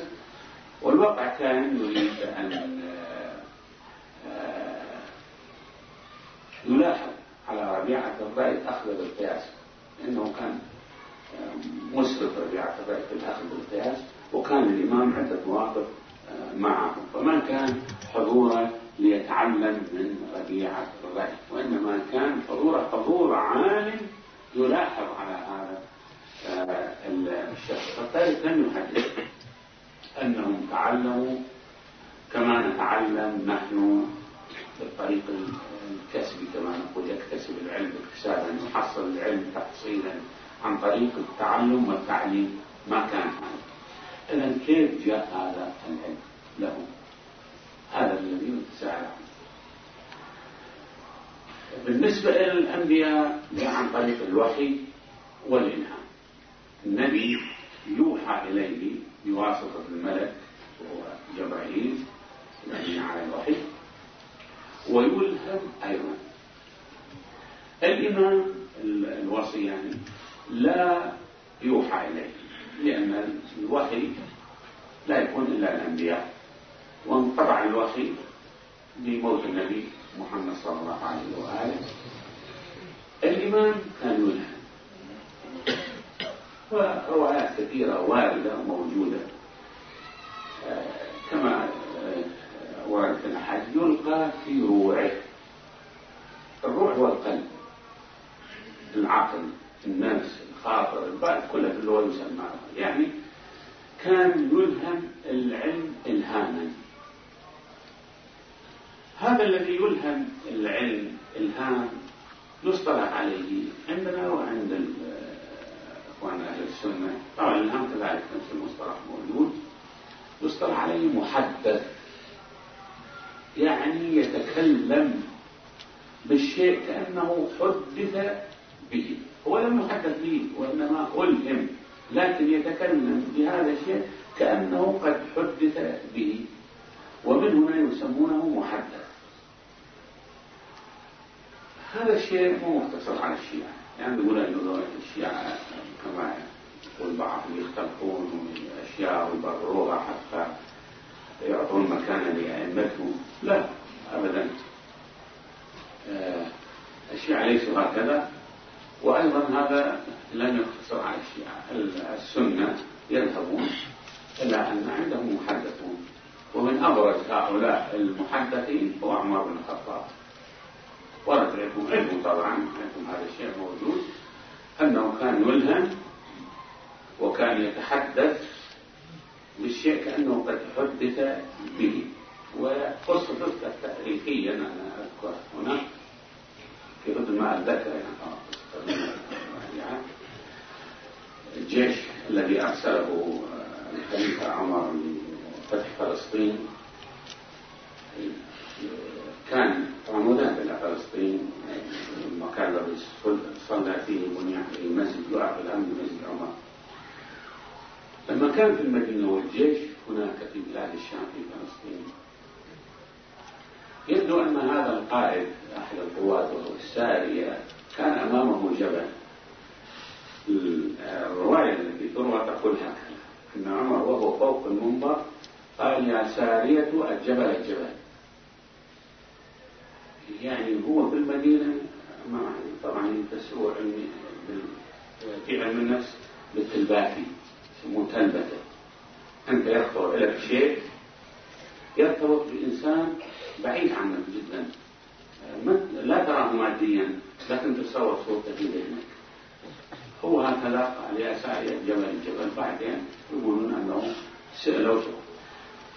والواقع كان يريد أن آه، آه، يلاحظ على ربيعة الرأي أخذ بالقياس. لأنه كان مسرف ربيعة الرأي في الأخذ بالقياس. وكان الإمام عدة مواقف آه، معه. فما كان حضورا ليتعلم من ربيعة الرأي وإنما كان حضوره حضور عالم يلاحظ على هذا آه، الشخص. فالتالي لم يحدث أنهم تعلموا كما نتعلم نحن بالطريق الكسبي كما نقول يكتسب العلم اكتسابا يحصل العلم تحصيلا عن طريق التعلم والتعليم. ما كان هذا. إذن كيف جاء هذا العلم له؟ هذا الذي يتساءلون بالنسبة إلى الأنبياء عن طريق الوحي والإلهام. النبي يوحى إليه بواسطة الملك وهو جبرائيل الذي على الوحي ويلهم أيضا. الإمام الوصي يعني لا يوحى إليه. لأن الوحي لا يكون إلا الأنبياء وانقطع الوحي بموت النبي محمد صلى الله عليه وآله. الإمام كان يلهم وروايات كثيرة واردة وموجودة. آه، كما آه، ورد في الحج يلقى في روعه. الروح والقلب العقل النفس خاطر البال كلها في اللغة يسمى يعني كان يلهم العلم إلهاما. هذا الذي يلهم العلم إلهام يصطلح عليه عندنا وعند إخواننا أهل السنة. طبعا الهام كذلك نفس المصطلح موجود. يصطلح عليه محدث. يعني يتكلم بالشيء كأنه حدث به. هو لم يحدث لي وإنما ألهم لكن يتكلم بهذا الشيء كأنه قد حدث به ومن هنا يسمونه محدث. هذا الشيء مو مقتصر على الشيعة. يعني يقول أن الشيعة كما يقول بعضهم يختلقون أشياء ويبرروها حتى يعطون مكانا لأئمتهم. لا أبدا. آه، الشيعة ليسوا هكذا. وأيضا هذا لن يختصر على الشيعة. السنة يذهبون إلا أن عندهم محدثون. ومن أبرز هؤلاء المحدثين هو عمر بن الخطاب. ورد لكم علم طبعا لكم هذا الشيء موجود. أنه كان يلهم وكان يتحدث بالشيء كأنه قد حدث به. وقصة تذكر تاريخيا أنا أذكر هنا في قدر ما أتذكر يعني. الجيش الذي أرسله آه، الخليفة عمر لفتح فلسطين. كان عمودا إلى فلسطين المكان الذي صلى فيه بني المسجد يعرف الآن بمسجد عمر. لما كان في المدينة والجيش هناك في بلاد الشام في فلسطين. يبدو أن هذا القائد أحد القوات وهو السارية كان أمامه جبل. الرواية التي تروى تقول هكذا أن عمر وهو فوق المنبر قال يا سارية الجبل الجبل. يعني هو في المدينة ما طبعا ينتسبوا علمي في علم النفس بالتلباتي يسموه تلبته أنت يخطر لك شيء يرتبط بإنسان بعيد عنك جدا. لا تراه ماديا لكن تصور صورته في ذهنك. هو هكذا على ساعية جبل الجبل بعدين يقولون أنه سألوا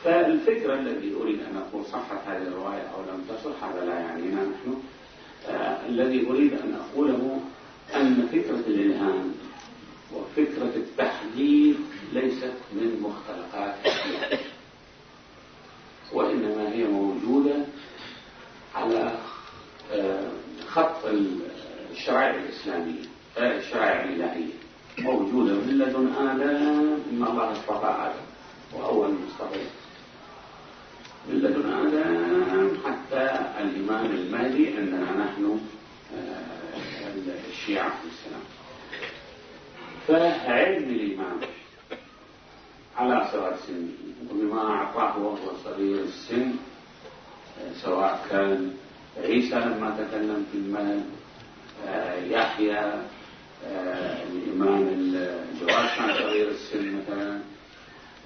فالفكرة الذي أريد أن أقول صحت هذه الرواية أو لم تصح هذا لا يعنينا نحن. آه، الذي أريد أن أقوله أن فكرة الإلهام وفكرة التحديد ليست من مختلقات وإنما هي موجودة على خط الشرائع الإسلامية آه، الشرائع الإلهية موجودة من لدن آدم ما الله اصطفى آدم وأول من اصطفى من لدن آدم حتى الإمام المهدي عندنا نحن آه، الشيعة في السلام. فعلم الإمام على صغر سنه وبما أعطاه وهو صغير السن آه، سواء كان عيسى لما تكلم في المال آه، يحيى آه، الإمام الجواشع صغير السن مثلا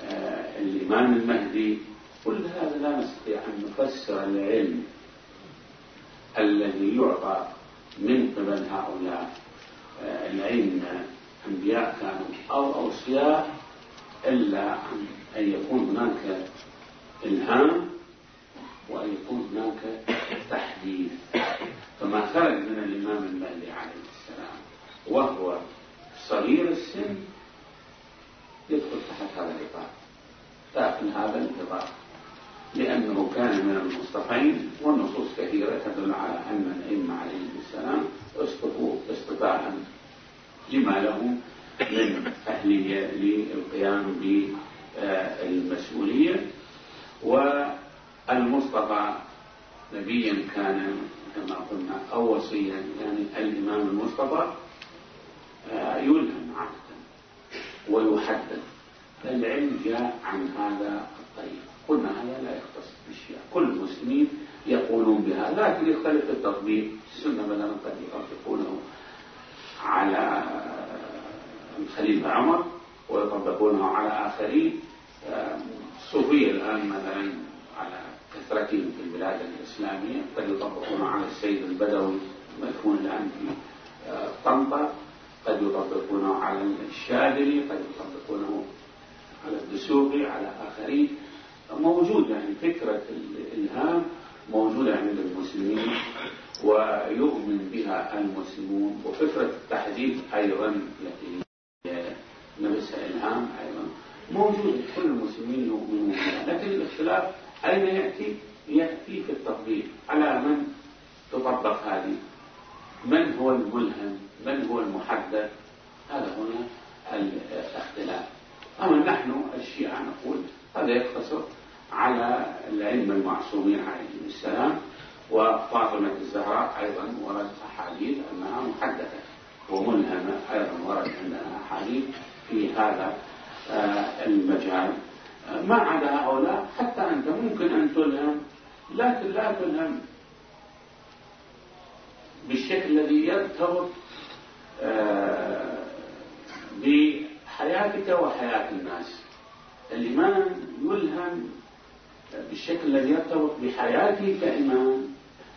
آه، الإمام المهدي كل هذا لا نستطيع أن نفسر العلم الذي يعطى من قبل هؤلاء العلم. أنبياء كانوا أو أوصياء إلا أن يكون هناك إلهام وأن يكون هناك تحديث. فما خرج من الإمام المهدي عليه السلام وهو صغير السن يدخل تحت هذا الإطار. لكن هذا الإطار لأنه كان من المصطفين والنصوص كثيرة تدل على أن الأئمة عليهم السلام اصطفوا استطاعا لما له من أهلية للقيام بالمسؤولية و المصطفى نبيا كان كما قلنا أو وصيا يعني الإمام المصطفى آه، يلهم عادة ويحدد. فالعلم جاء عن هذا الطريق. قلنا هذا لا يختص بالشيعة. كل المسلمين يقولون بها لكن يختلف التطبيق. السنة مثلا قد يطبقونه على الخليفة عمر ويطبقونه على آخرين آه، الصوفية الآن مثلا على ركين في البلاد الإسلامية آه، قد يطبقون على السيد البدوي مدفون الآن في طنطا قد يطبقونه على الشاذلي قد يطبقونه على الدسوقي على آخرين. موجود يعني فكرة الإلهام موجودة عند يعني المسلمين ويؤمن بها المسلمون. وفكرة التحديد أيضا التي نفسها إلهام أيضا. موجودة كل المسلمين يؤمنون بها. لكن الاختلاف أين يأتي؟ يأتي في التطبيق على من تطبق هذه؟ من هو الملهم؟ من هو المحدد هذا هنا الاختلاف. أما نحن الشيعة نقول هذا يقتصر على العلم المعصومين عليهم السلام وفاطمة الزهراء أيضا ورد أحاديث أنها محدثة وملهمة أيضا ورد عندنا أحاديث في هذا آه، المجال. ما عدا هؤلاء حتى أنت ممكن أن تلهم. لكن لا تلهم. بالشكل الذي يرتبط آه، بحياتك وحياة الناس. الإيمان يلهم بالشكل الذي يرتبط بحياتي كإمام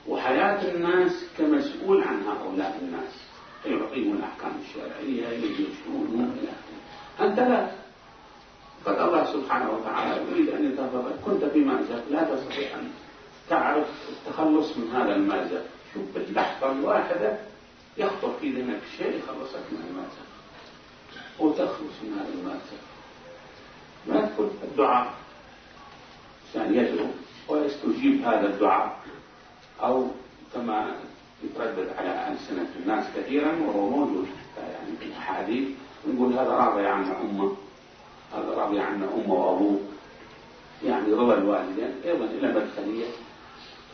وحياة الناس كمسؤول عن هؤلاء الناس. فيعطيهم الأحكام الشرعية يجوزون أنت لا فالله سبحانه وتعالى يريد أن يتفضل كنت في مأزق لا تستطيع أن تعرف التخلص من هذا المأزق. شوف باللحظة الواحدة يخطر في ذهنك شيء يخلصك من المأزق. وتخلص من هذا المأزق. ما يدخل الدعاء؟ الإنسان يدعو ويستجيب هذا الدعاء. أو كما يتردد على ألسنة الناس كثيرا وهو موجود حتى يعني في الأحاديث نقول هذا راضي عن أمه هذا راضي عنه أمه وأبوه. يعني رضا الوالدين. أيضا إلى مدخلية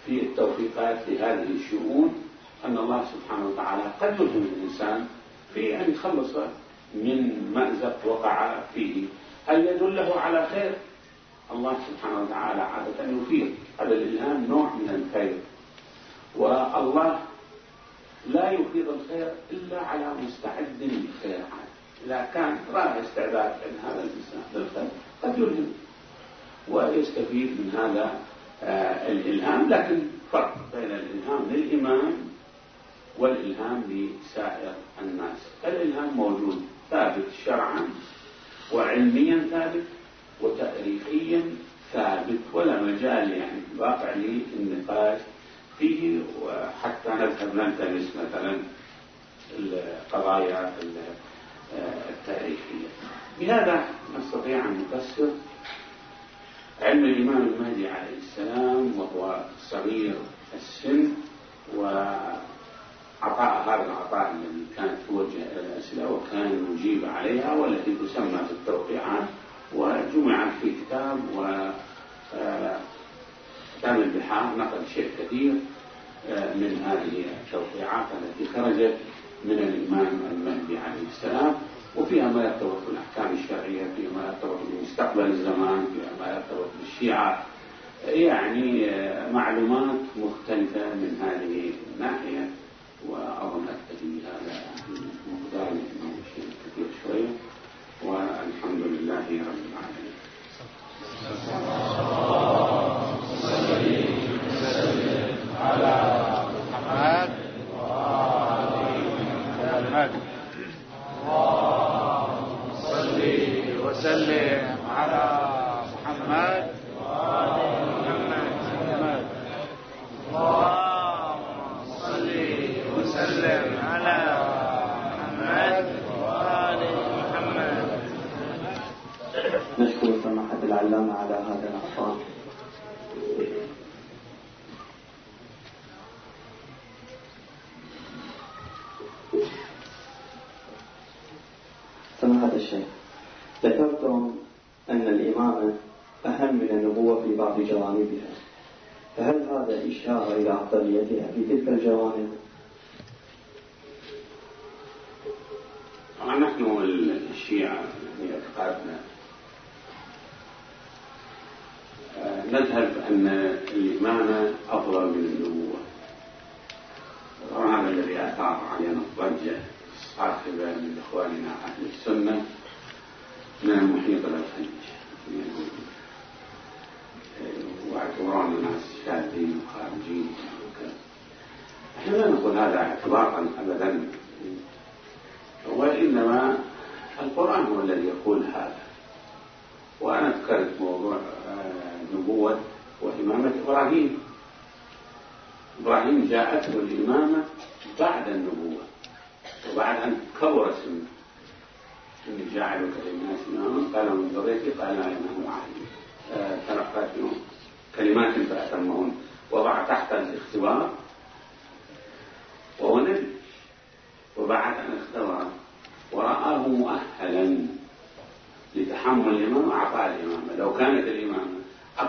في التوفيقات لهذه الشؤون أن الله سبحانه وتعالى قد يلهم الإنسان في أن يخلص من مأزق وقع فيه. هل يدله على خير؟ الله سبحانه وتعالى عادة يفيد. هذا الإلهام نوع من الخير. والله لا يفيد الخير إلا على مستعد للخير. لا رأى استعداد أن هذا الإنسان بالخير. قد يلهم ويستفيد من هذا آه، الإلهام لكن فرق بين الإلهام للإمام والإلهام لسائر الناس. الإلهام موجود ثابت شرعا وعلميا ثابت وتاريخيا ثابت ولا مجال يعني واقع للنقاش فيه. وحتى نذهب نلتمس مثلا القضايا التاريخية بهذا نستطيع أن نفسر علم الإمام المهدي عليه السلام وهو صغير السن وعطاء هذا العطاء الذي كانت توجه إلى الأسئلة وكان يجيب عليها والتي تسمى بالتوقيعات وجمعت في كتاب و آه، كتاب البحار نقل شيء كثير آه، من هذه التوقيعات التي خرجت من الإمام المهدي عليه السلام وفيها ما يرتبط بالأحكام الشرعية فيها ما يرتبط بمستقبل الزمان فيها ما يرتبط بالشيعة يعني آه، معلومات مختلفة من هذه الناحية وأظن أكتفي بهذا مقدار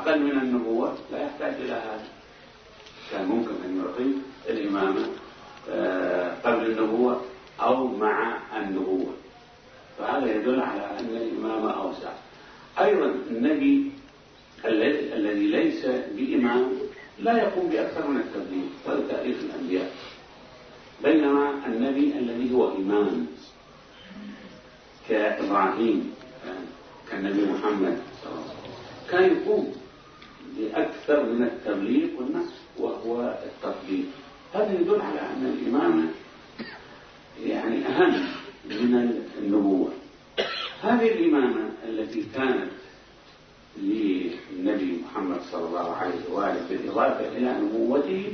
أقل من النبوة لا يحتاج إلى هذا. كان ممكن أن يعطي الإمامة آه، قبل النبوة أو مع النبوة. فهذا يدل على أن الإمامة أوسع. أيضا النبي الذي ليس بإمام لا يقوم بأكثر من التبليغ هذا تأليف الأنبياء. بينما النبي الذي هو إمام كإبراهيم آه، كالنبي محمد كان يقوم لأكثر من التبليغ والنص وهو التطبيق. هذا يدل على أن الإمامة يعني أهم من النبوة. هذه الإمامة التي كانت للنبي محمد صلى الله عليه وآله بالإضافة إلى نبوته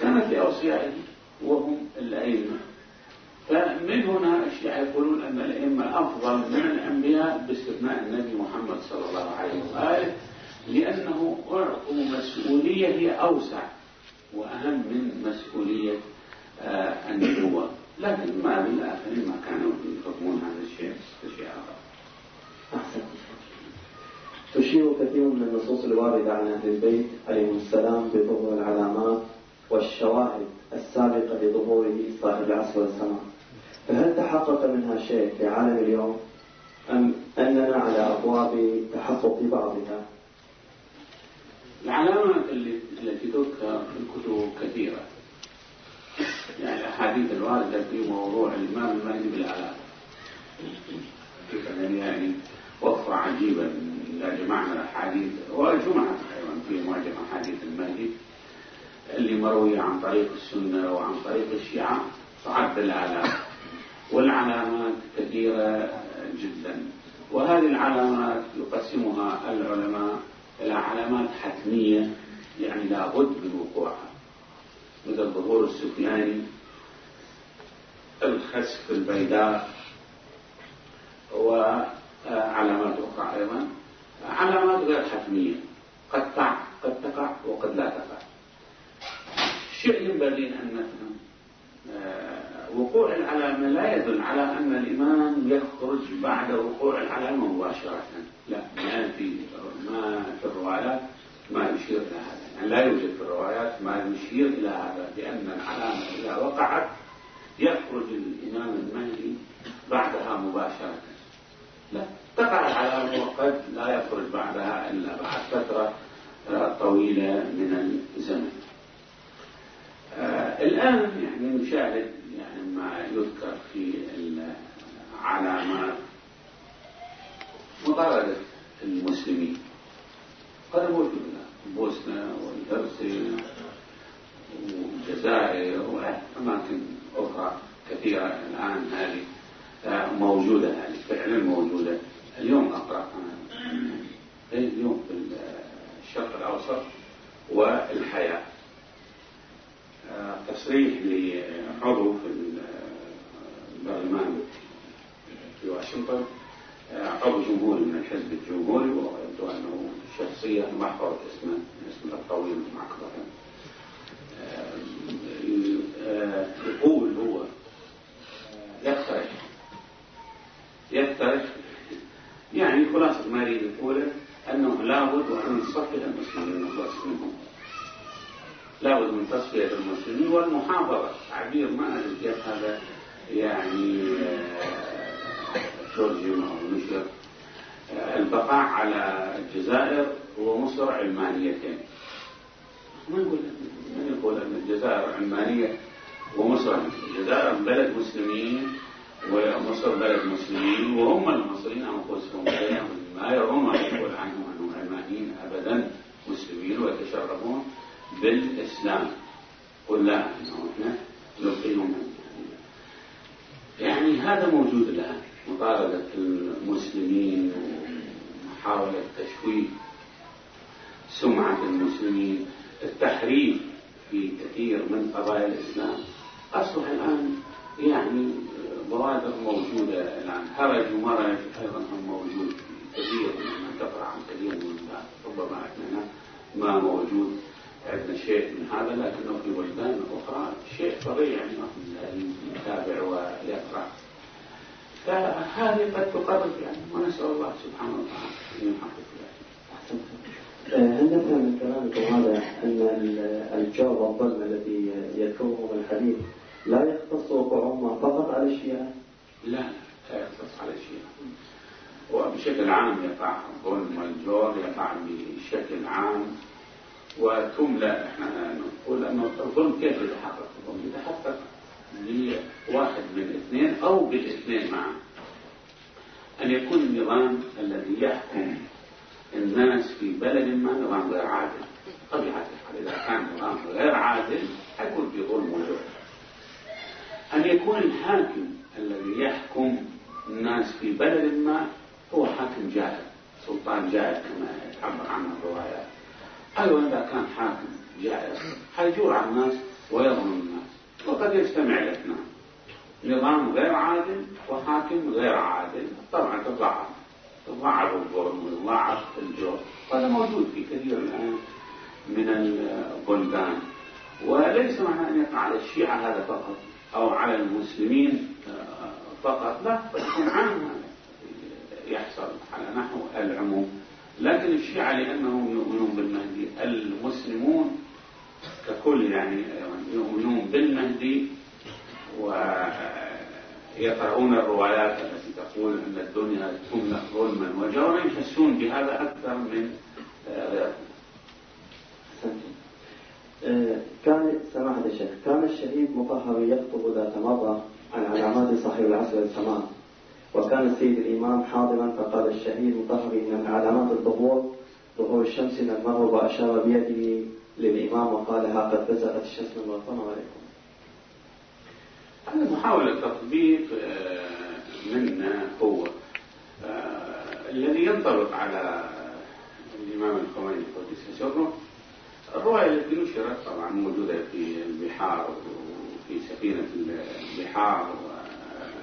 كانت لأوصيائه وهم الأئمة. فمن هنا الشيعة يقولون أن الأئمة أفضل من الأنبياء باستثناء النبي محمد صلى الله عليه وآله. لأنه أعطوا مسؤولية هي أوسع وأهم من مسؤولية آه، النبوة. لكن ما بالآخرين ما كانوا يفهمون هذا الشيء شيء آخر. تشير كثير من النصوص الواردة عن أهل البيت عليهم السلام بظهور العلامات والشواهد السابقة لظهوره صاحب العصر والسماء فهل تحقق منها شيء في عالم اليوم؟ أم أننا على أبواب تحقق بعضها؟ العلامة التي تذكر في الكتب كثيرة يعني الأحاديث الواردة في موضوع الإمام المهدي بالعلامة يعني وقفة عجيبة إذا جمعنا الأحاديث والجمعة أيضا في معجم أحاديث المهدي اللي مروية عن طريق السنة وعن طريق الشيعة تعد الآلاف والعلامات كثيرة جدا وهذه العلامات يقسمها العلماء العلامات حتمية يعني لابد من وقوعها. مثل الظهور السفياني الخسف البيداء وعلامات آه، أخرى أيضا. علامات غير حتمية. قد تقع قد تقع وقد لا تقع. الشيء ينبغي أن نفهم آه، وقوع العلامة لا يدل على أن الإمام يخرج بعد وقوع العلامة مباشرة. لا ما في ما في الروايات ما يشير إلى هذا. يعني لا يوجد في الروايات ما يشير إلى هذا بأن العلامة إذا وقعت يخرج الإمام المهدي بعدها مباشرة. لا تقع العلامة وقد لا يخرج بعدها إلا بعد فترة آه، طويلة من الزمن. آه، الآن يعني نشاهد ما يذكر في علامات مطاردة المسلمين قد موجودة البوسنة والهرسل والجزائر وأماكن أخرى كثيرة الآن هذه موجودة هذه فعلا موجودة اليوم أقرأ اليوم في الشرق الأوسط والحياة تصريح لعضو في برلمان واشنطن عقب جمهوري من الحزب الجمهوري وأعد أنه شخصية محور اسمه اسمه الطويل معقدة يقول هو يقترح يقترح يعني خلاصة ما يريد يقوله أنه لابد أن نصفي المسلمين نخلص منهم لابد من تصفية المسلمين والمحافظة تعبير ما يفهم هذا يعني آه، شورجيا ومصر آه، البقاء على الجزائر ومصر علمانيتين ما يقول من يقول أن الجزائر علمانية ومصر الجزائر بلد مسلمين ومصر بلد مسلمين وهم المصريين أنفسهم. ما يرون ما يقول عنهم أنهم علمانيين أبدا مسلمين ويتشرفون بالإسلام. قل لا نحن نلقيهم يعني هذا موجود الآن مطاردة المسلمين ومحاولة تشويه سمعة المسلمين التحريف في كثير من قضايا الإسلام. أصبح الآن يعني بوادر موجودة الآن هرج ومرج أيضا هم موجود كثير من تقرأ عن كثير من ربما أننا ما موجود. عندنا شيء من هذا لكنه في وجدان أخرى. شيء طبيعي يعني المتابع ويقرأ. فهذه قد تقرب يعني ونسأل الله سبحانه وتعالى أن يحقق يعني. أه، هل نفهم من كلامكم هذا أن الجو والظلم الذي يذكره الحديث لا يختص وقوعهما فقط على الشيعة؟ لا لا يختص على الشيعة. وبشكل عام يقع الظلم والجور يقع بشكل عام وتملى إحنا نقول أن الظلم كيف يتحقق؟ الظلم يتحقق لواحد من اثنين أو بالاثنين معا. أن يكون النظام الذي يحكم الناس في بلد ما نظام غير عادل. طبيعة الحال إذا كان نظام غير عادل حيكون في ظلم وجور أن يكون الحاكم الذي يحكم الناس في بلد ما هو حاكم جاهل سلطان جاهل كما تعبر عنه الروايات. قالوا إذا كان حاكم جائر حيجور على الناس ويظلم الناس؟ وقد يجتمع الاثنان. نظام غير عادل وحاكم غير عادل. طبعا تضاعف. تضاعف الظلم وتضاعف الجور. وهذا موجود في كثير الآن من البلدان. وليس معنى أن يقع على الشيعة هذا فقط أو على المسلمين آه، فقط. لا يكون عام يحصل على نحو العموم. لكن الشيعة لأنهم يؤمنون بالمهدي. المسلمون ككل يعني يؤمنون بالمهدي ويقرؤون الروايات التي تقول أن الدنيا تملك ظلما وجورا يحسون بهذا أكثر من كان سماحة الشيخ كان الشهيد مطهر يخطب ذات مرة عن علامات صاحب العصر السماء. وكان السيد الإمام حاضرا فقال الشهيد مطهري إن من علامات الظهور ظهور الشمس من المغرب وأشار بيده للإمام وقال ها قد بزغت الشمس من السلام عليكم هذا محاولة تطبيق آه، منا هو آه، الذي ينطبق على الإمام الخميني قدس سره الرواية التي نشرت طبعا موجودة في البحار وفي سفينة البحار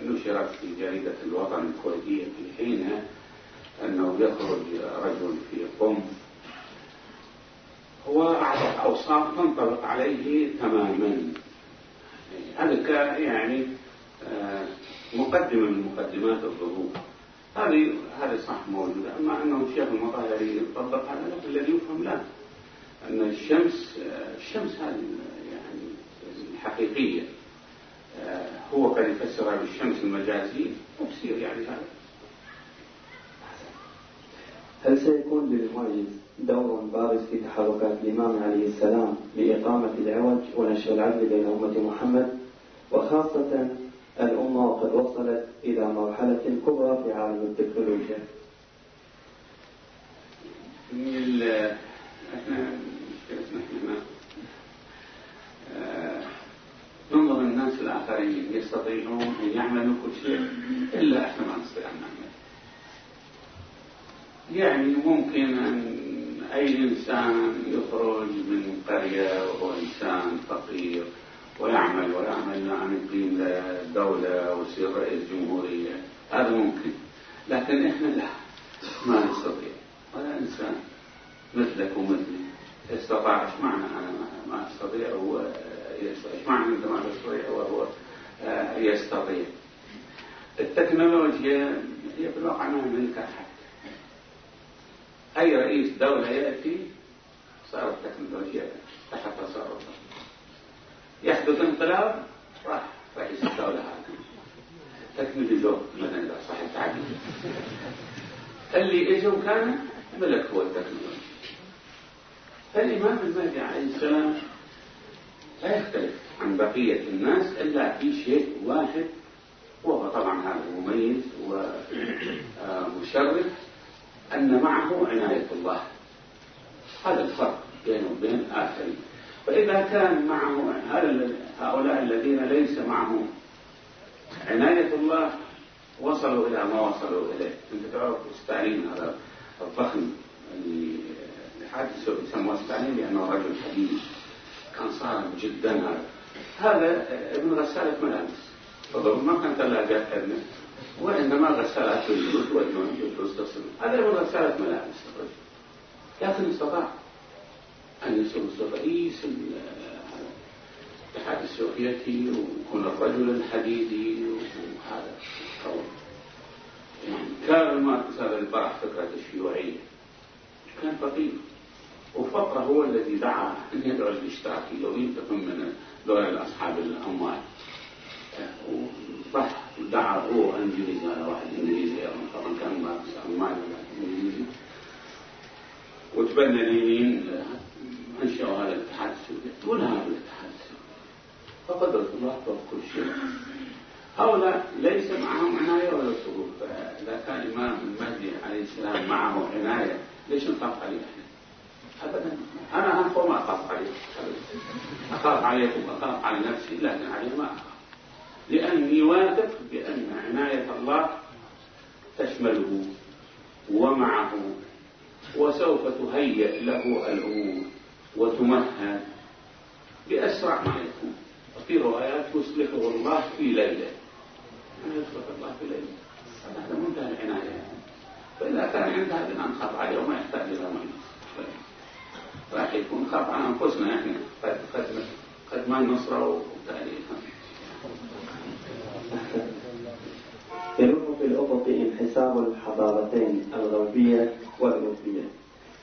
نشرت في جريدة الوطن الكويتية في حينها أنه يخرج رجل في قم هو أوصاف تنطبق عليه تماما. هذا يعني آه، مقدمة من مقدمات الظهور. هذه هذا صح موجود أما أنه الشيخ المطهري يطبق هذا لكن الذي يفهم لا أن الشمس آه، الشمس هذه يعني الحقيقية. هو قد فسرها بالشمس المجازي تفسير يعني هذا هل سيكون للمعجز دور بارز في تحركات الإمام عليه السلام لإقامة العوج ونشر العدل بين أمة محمد؟ وخاصة الأمة قد وصلت إلى مرحلة كبرى في عالم التكنولوجيا. من إحنا ثم من الناس الآخرين يستطيعون أن يعملوا كل شيء إلا إحنا ما نستطيع أن نعمل يعني ممكن أن أي إنسان يخرج من قرية وهو إنسان فقير ويعمل ويعمل عن الدين دولة ويصير رئيس جمهورية. هذا ممكن. لكن إحنا لا ما نستطيع. ولا إنسان مثلك ومثلي. استطاعش معنا أنا ما أستطيع. هو معنى الدمار السوري وهو يستطيع التكنولوجيا يبلغ عنها من تحت أي رئيس دولة يأتي صارت التكنولوجيا تحت تصرفه يحدث انقلاب راح رئيس الدولة هذا تكنولوجيا مثلا إذا صح التعبير اللي اجوا كان ملك هو التكنولوجيا فالإمام المهدي عليه السلام لا يختلف عن بقية الناس إلا في شيء واحد. وهو طبعا هذا مميز ومشرف أن معه عناية الله. هذا الفرق بينه وبين الآخرين فإذا كان معه هؤلاء الذين ليس معهم عناية الله وصلوا إلى ما وصلوا إليه. أنت تعرف ستالين هذا الضخم اللي حادثه يسموه ستالين لأنه رجل حديث. كان صعب جدا هذا. هذا آه، ابن غسالة ملابس فضل ما كان ثلاجات ابنه. وإنما غسالات الجلود والجنود يجوز تصل هذا ابن غسالة ملابس لكن استطاع أن يصير رئيس آه، الاتحاد السوفيتي ويكون الرجل الحديدي وهذا. القول يعني كان ما صار البرح فكرة الشيوعية كان فقير. وفقه هو الذي دعا أن يدعو الاشتراكية وينتقم من دول أصحاب الأموال. وراح دعا هو انجليزي هذا واحد انجليزي طبعا كان الماني انجليزي وتبنى اليمين. انشأوا هذا الاتحاد السوفيتي هذا الاتحاد السوفيتي فقدرة الله فوق كل شيء. هؤلاء ليس معهم عناية ولا سرور فإذا كان الإمام المهدي عليه السلام معه عناية ليش نخاف عليه؟ إحنا؟ أنا أنفر وما أخاف عليه. أخاف عليكم أخاف على نفسي لكن عليه ما أخاف. لأني واثق بأن عناية الله تشمله ومعه وسوف تهيئ له الأمور وتمهد. بأسرع ما يكون. وفي روايات يصلحه الله في ليلة. أن يصلح الله في ليلة. هذا منتهى العناية فإذا كان عند هذا الآن عليه وما يحتاج إلى منه فاحبون خطا على أنفسنا إحنا قد قد قد ما النصرة يلوح في الأفق انحسار الحضارتين الغربية والأوروبية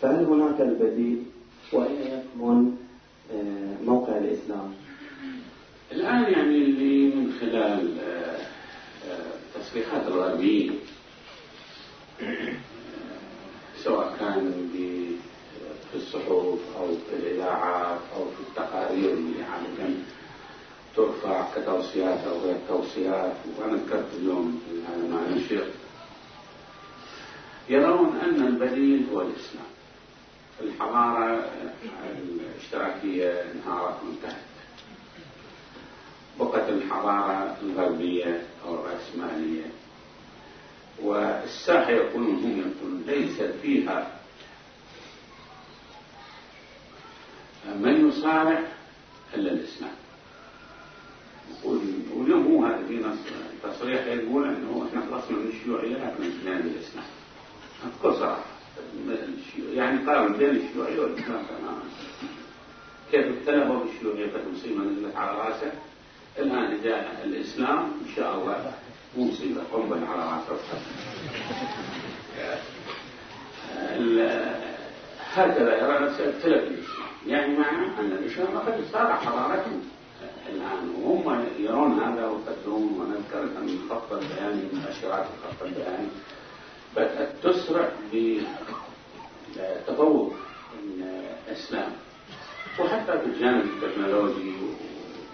فهل هناك البديل وأين يكمن آه، موقع الإسلام؟ الآن يعني اللي من خلال آه، آه، تصريحات الغربيين سواء كان في الصحف أو في الإذاعات أو في التقارير اللي يعني عادة ترفع كتوصيات أو غير توصيات. وأنا ذكرت اليوم هذا ما نشر. يرون أن البديل هو الإسلام. الحضارة الاشتراكية انهارت وانتهت. بقت الحضارة الغربية أو الرأسمالية. والساحة يقولون هم يقولون ليس فيها من يصارع إلا الإسلام. واليوم هو هذا في نص تصريح يقول أنه إحنا خلصنا من الشيوعية لكن انتهينا للإسلام صراحة. يعني قارن بين الشيوعية والإسلام تماما. كيف ابتلى بالشيوعية مصيبة نزلت على رأسه؟ الآن جاء الإسلام إن شاء الله مصيبة قنبل على رأسه هكذا يرى نفسه ابتلى يعني معنى أن الإشارة قد استعرى حضارتهم الآن وهم يرون هذا وقدرون ونذكر أن الخط البياني من مؤشرات الخط البياني بدأت تسرع بتطور الإسلام. وحتى في الجانب التكنولوجي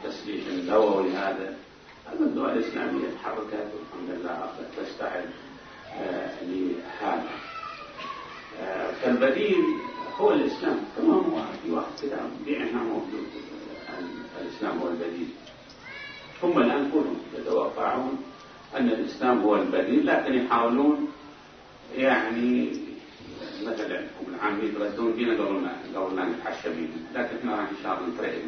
وتسليح الدواء هذا أما الدول الإسلامية تحركت والحمد لله تستعد آه، لهذا. آه، فالبديل هو الإسلام كما هو في واحد كده بيعنا موجود الإسلام هو البديل. هم الآن كلهم يتوقعون أن الإسلام هو البديل لكن يحاولون يعني مثلا يكون العام يتردون بينا قبل ما قبل ما نتحشى بهم لكن إحنا راح إن شاء الله نتريق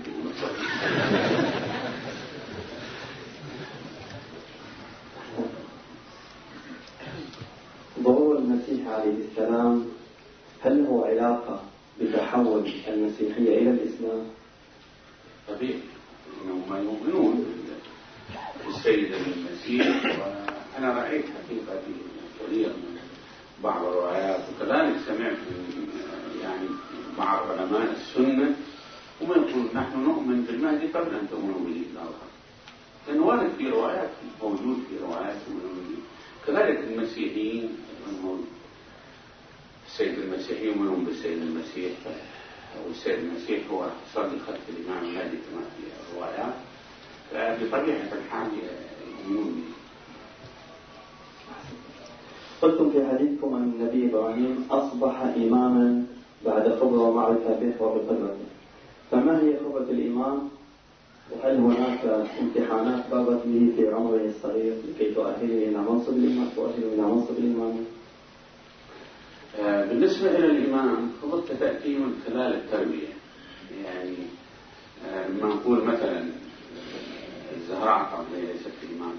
ظهور المسيح عليه السلام هل هو علاقة بتحول المسيحية إلى الإسلام؟ طبيعي. إنهم يؤمنون بالسيد المسيح وأنا رأيت حقيقة في كثير من بعض الروايات وكذلك سمعت يعني مع علماء السنة ومن يقول نحن نؤمن بالمهدي قبل أن تؤمنوا بالإبن الله كان وارد في روايات موجود في روايات كذلك المسيحيين سيد المسيح يؤمنون بالسيد المسيح والسيد المسيح هو صدر الإمام المهدي كما في الروايات فبطبيعة الحال يؤمنون به قلتم في حديثكم عن النبي إبراهيم أصبح إماما بعد خبره ومعرفه به وبقدرته فما هي خبرة الإمام؟ وهل هناك امتحانات بابت به في عمره الصغير لكي تؤهله إلى منصب الإمام؟ تؤهله إلى منصب الإمام؟ بالنسبة إلى الإمام هو تأتي من خلال التربية. يعني آه، ما نقول مثلا الزهراء قبل ليست الإمام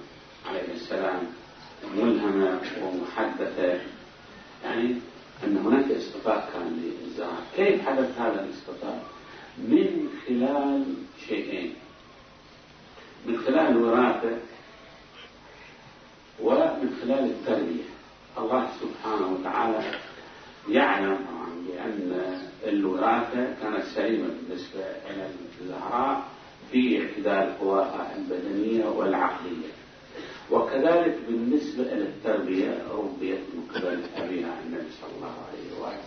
عليه السلام ملهمة ومحدثة. يعني أن هناك استطاع كان للزهراء. كيف حدث هذا الاستطاع؟ من خلال شيئين. من خلال الوراثة ومن خلال التربية. الله سبحانه وتعالى يعلم بأن الوراثة كانت سليمة بالنسبة إلى الزهراء في اعتدال قواها البدنية والعقلية. وكذلك بالنسبة إلى التربية ربيت من قبل أبيها النبي صلى الله عليه وآله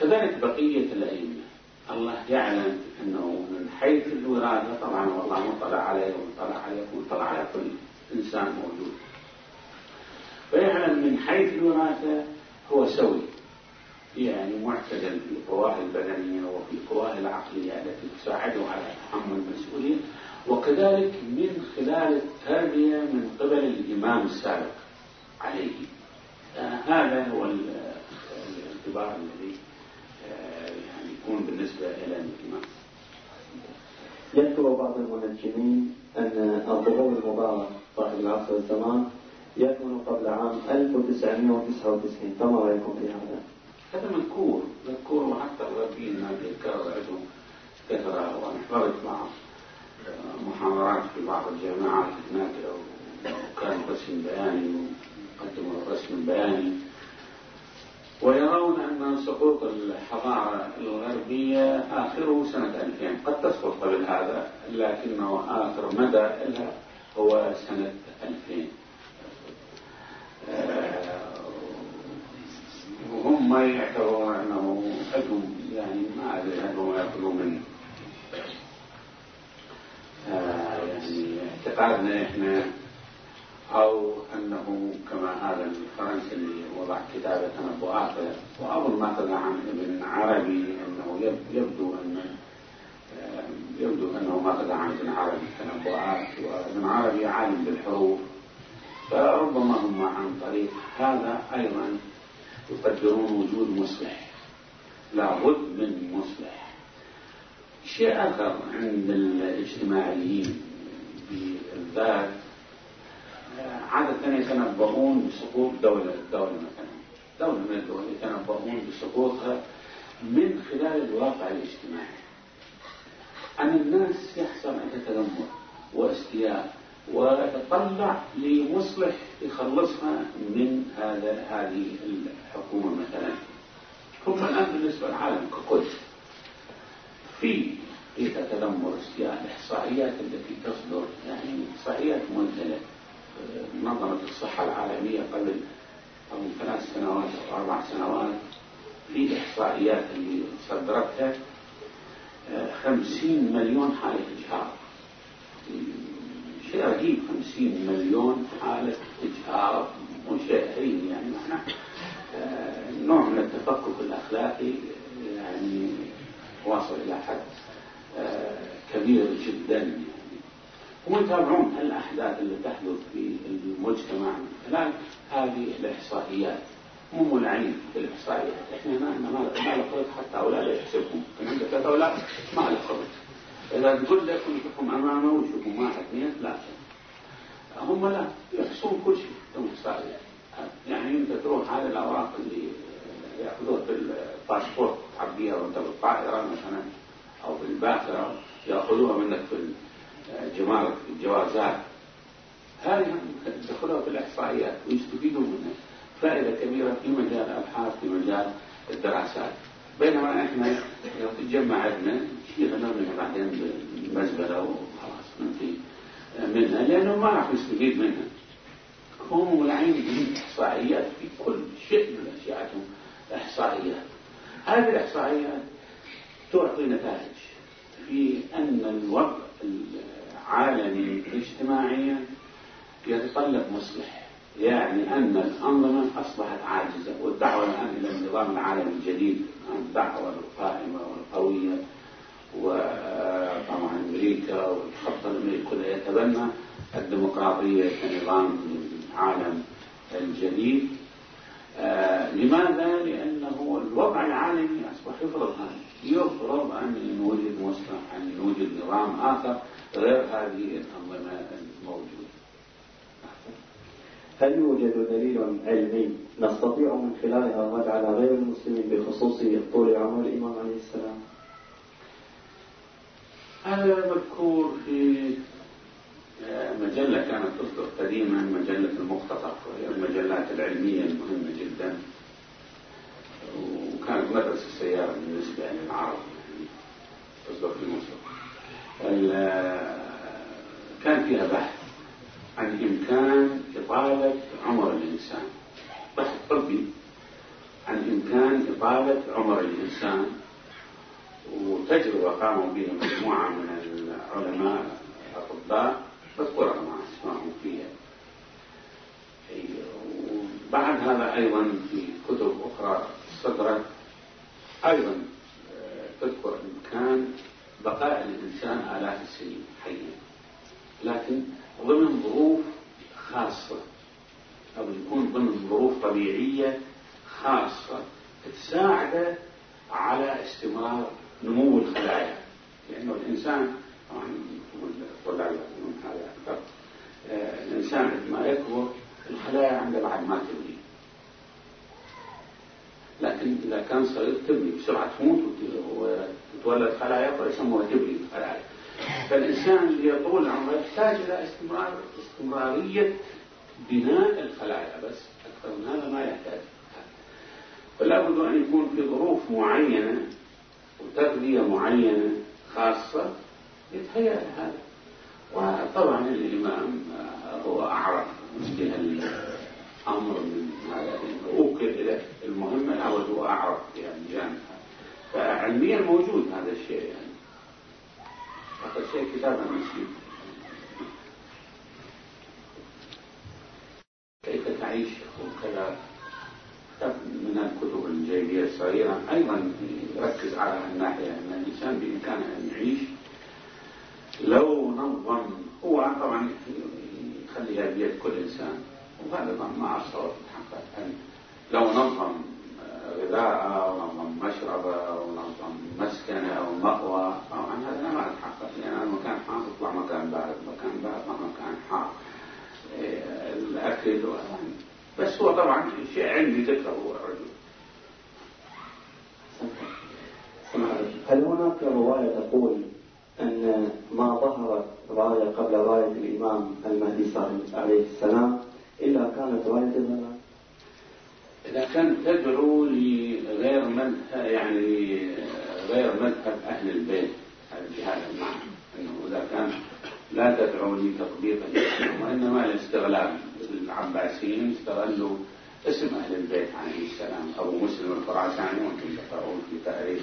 كذلك بقية الأئمة. الله يعلم أنه من حيث الوراثة طبعا والله مطلع عليه ومطلع عليكم ومطلع على كل إنسان موجود. ويعلم من حيث الوراثة هو سوي. يعني معتدل في قواه البدنية وفي قواه العقلية التي تساعده على تحمل المسؤولية وكذلك من خلال التربية من قبل الإمام السابق عليه آه، هذا هو الاعتبار الذي آه، يعني يكون بالنسبة إلى الإمام يذكر بعض المنجمين أن الظهور المبارك صاحب العصر الزمان يكون قبل عام 1999 فما رأيكم في هذا؟ هذا منكور ما حتى الغربيين ما الكرة عندهم كثرة وأنا حضرت مع محاضرات في بعض الجامعات هناك وكان رسم بياني وقدموا الرسم البياني ويرون أن سقوط الحضارة الغربية آخره سنة 2000 قد تسقط قبل هذا لكنه آخر مدى لها هو سنة 2000 ما يعتبر أنه حكم يعني ما أدري هل ياخذوا من يعني اعتقادنا إحنا أو أنه كما هذا الفرنسي اللي وضع كتابة تنبؤاته وأول ما طلع عن ابن عربي أنه يبدو أن يبدو أنه ما طلع عن ابن عربي تنبؤات وابن عربي عالم بالحروف فربما هم عن طريق هذا أيضا تقدرون وجود مصلح. لابد من مصلح. شيء آخر عند الاجتماعيين بالذات عادة يتنبهون بسقوط دولة دولة مثلا. دولة من الدول يتنبهون بسقوطها من خلال الواقع الاجتماعي. أن الناس يحصل عندها تذمر واستياء ونتطلع لمصلح يخلصها من هذا هذه الحكومة مثلا. ثم الآن بالنسبة للعالم ككل في إذا تدمر يعني الإحصائيات التي تصدر يعني إحصائيات منزلة منظمة الصحة العالمية قبل أو ثلاث سنوات أو أربع سنوات في إحصائيات اللي صدرتها آه، خمسين مليون حالة إجهاض. شاهي خمسين مليون حالة إجهاض منشئين يعني نحن آه، نوع من التفكك الأخلاقي يعني واصل إلى حد آه، كبير جدا يعني ويتابعون الأحداث اللي تحدث في المجتمع. من خلال هذه الإحصائيات مو ملعين في الإحصائيات. إحنا ما ما له حتى أولاد يحسبهم عندك أولاد ما له إذا نقول لكم شوفوا أمامه وشوفوا واحد اثنين لا هم لا يحصون كل شيء يعني أنت تروح هذه الأوراق اللي يأخذوها في الباسبورت تعبيها وأنت بالطائرة مثلا أو بالباخرة يأخذوها منك في الجوازات هذه تدخلها في الإحصائيات ويستفيدوا منها فائدة كبيرة في مجال الأبحاث في مجال الدراسات بينما إحنا لو تتجمع عندنا شيء غنونا بعدين بالمزبله وخلاص ما في منها لأنه ما راح نستفيد منها. هم والعين جديد إحصائيات في كل شيء من اشياءهم إحصائيات. هذه الإحصائيات تعطي نتائج في أن الوضع العالمي الاجتماعي يتطلب مصلح يعني أن الأنظمة أصبحت عاجزة والدعوة الآن إلى النظام العالمي الجديد الدعوة القائمة والقوية وطبعا أمريكا والخط الأمريكي يتبنى الديمقراطية كنظام العالم الجديد. آه، لماذا؟ لأنه الوضع العالمي أصبح يفرض هذا. يفرض أن يوجد مصلح أن يوجد نظام آخر غير هذه الأنظمة الموجودة. هل يوجد دليل علمي نستطيع من خلالها الرد على غير المسلمين بخصوص طول عمر الإمام عليه السلام. هذا مذكور في آه، مجلة كانت تصدر قديما مجلة المختصر وهي المجلات العلمية المهمة جدا. وكانت مدرسة السيارة بالنسبة للعرب يعني تصدر في مصر. آه، كان فيها بحث عن إمكان إطالة عمر الإنسان. بس طبي عن إمكان إطالة عمر الإنسان وتجربة قاموا بها مجموعة من العلماء الأطباء بذكرها مع أسمائهم فيها. بعد هذا أيضا في كتب أخرى صدرت أيضا آه، تذكر إمكان بقاء الإنسان آلاف السنين حيا. لكن ضمن ظروف خاصة. أو يكون ضمن ظروف طبيعية خاصة. تساعده على استمرار نمو الخلايا. لأنه الإنسان طبعا هذا آه، الإنسان عندما يكبر الخلايا عند بعد ما تبني. لكن إذا كان صغير تبني بسرعة تموت وتتولد خلايا فيسموها تبني الخلايا. فالإنسان يطول عمره يحتاج إلى استمرار استمرارية بناء الخلايا بس أكثر من هذا ما يحتاج. فلا بد أن يكون في ظروف معينة وتغذية معينة خاصة يتهيأ هذا وطبعا الإمام هو أعرف مثل الأمر من هذا. أوكل إلى المهمة. الأول هو أعرف يعني جانبها فعلميا موجود هذا الشيء. يعني Точнее, китай на كيف تعيش وكذا من الكتب الجيبية الصغيرة أيضا يركز على الناحية أن الإنسان بإمكانه أن يعيش لو نظم هو طبعا يخليها بيد كل إنسان وغالبا ما الصواب الحقيقة أن لو نظم غذاءه ونظم مشربه ونظم مسكنه ومأوى مكان حار تطلع مكان بارد مكان بارد مكان حار الأكل بس هو طبعا شيء علمي ذكره هو علمي هل هناك رواية تقول أن ما ظهرت راية قبل راية الإمام المهدي صالح عليه السلام إلا كانت راية الظلام؟ إذا كانت تدعو لغير مذهب يعني غير مذهب أهل البيت في هذا المعنى فإنه إذا كان لا تدعوني تطبيقا وإنما الاستغلال العباسيين استغلوا اسم أهل البيت عليه السلام أبو مسلم الخراساني وأنتم تقرؤون في تاريخ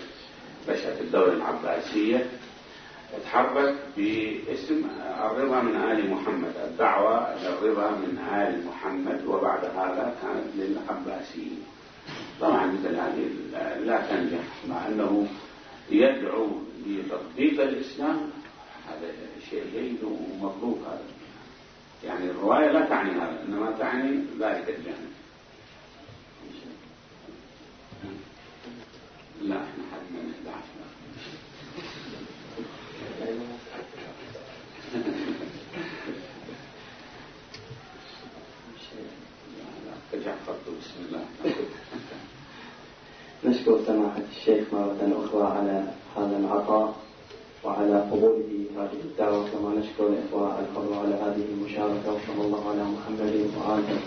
بشرة الدولة العباسية. اتحرك باسم الرضا من آل محمد الدعوة للرضا من آل محمد وبعد هذا كانت للعباسيين. طبعا مثل هذه لا تنجح مع أنه يدعو لتطبيق الإسلام هذا شيء ومطلوب هذا يعني الرواية لا تعني هذا إنما تعني ذلك الجانب. لا إحنا حدنا من 11 بسم الله. نشكر سماحة الشيخ مرة أخرى على هذا العطاء. وعلى قبوله هذه الدعوة كما نشكر الإخوة الفضل على هذه المشاركة وصلى الله على محمد وآله محمد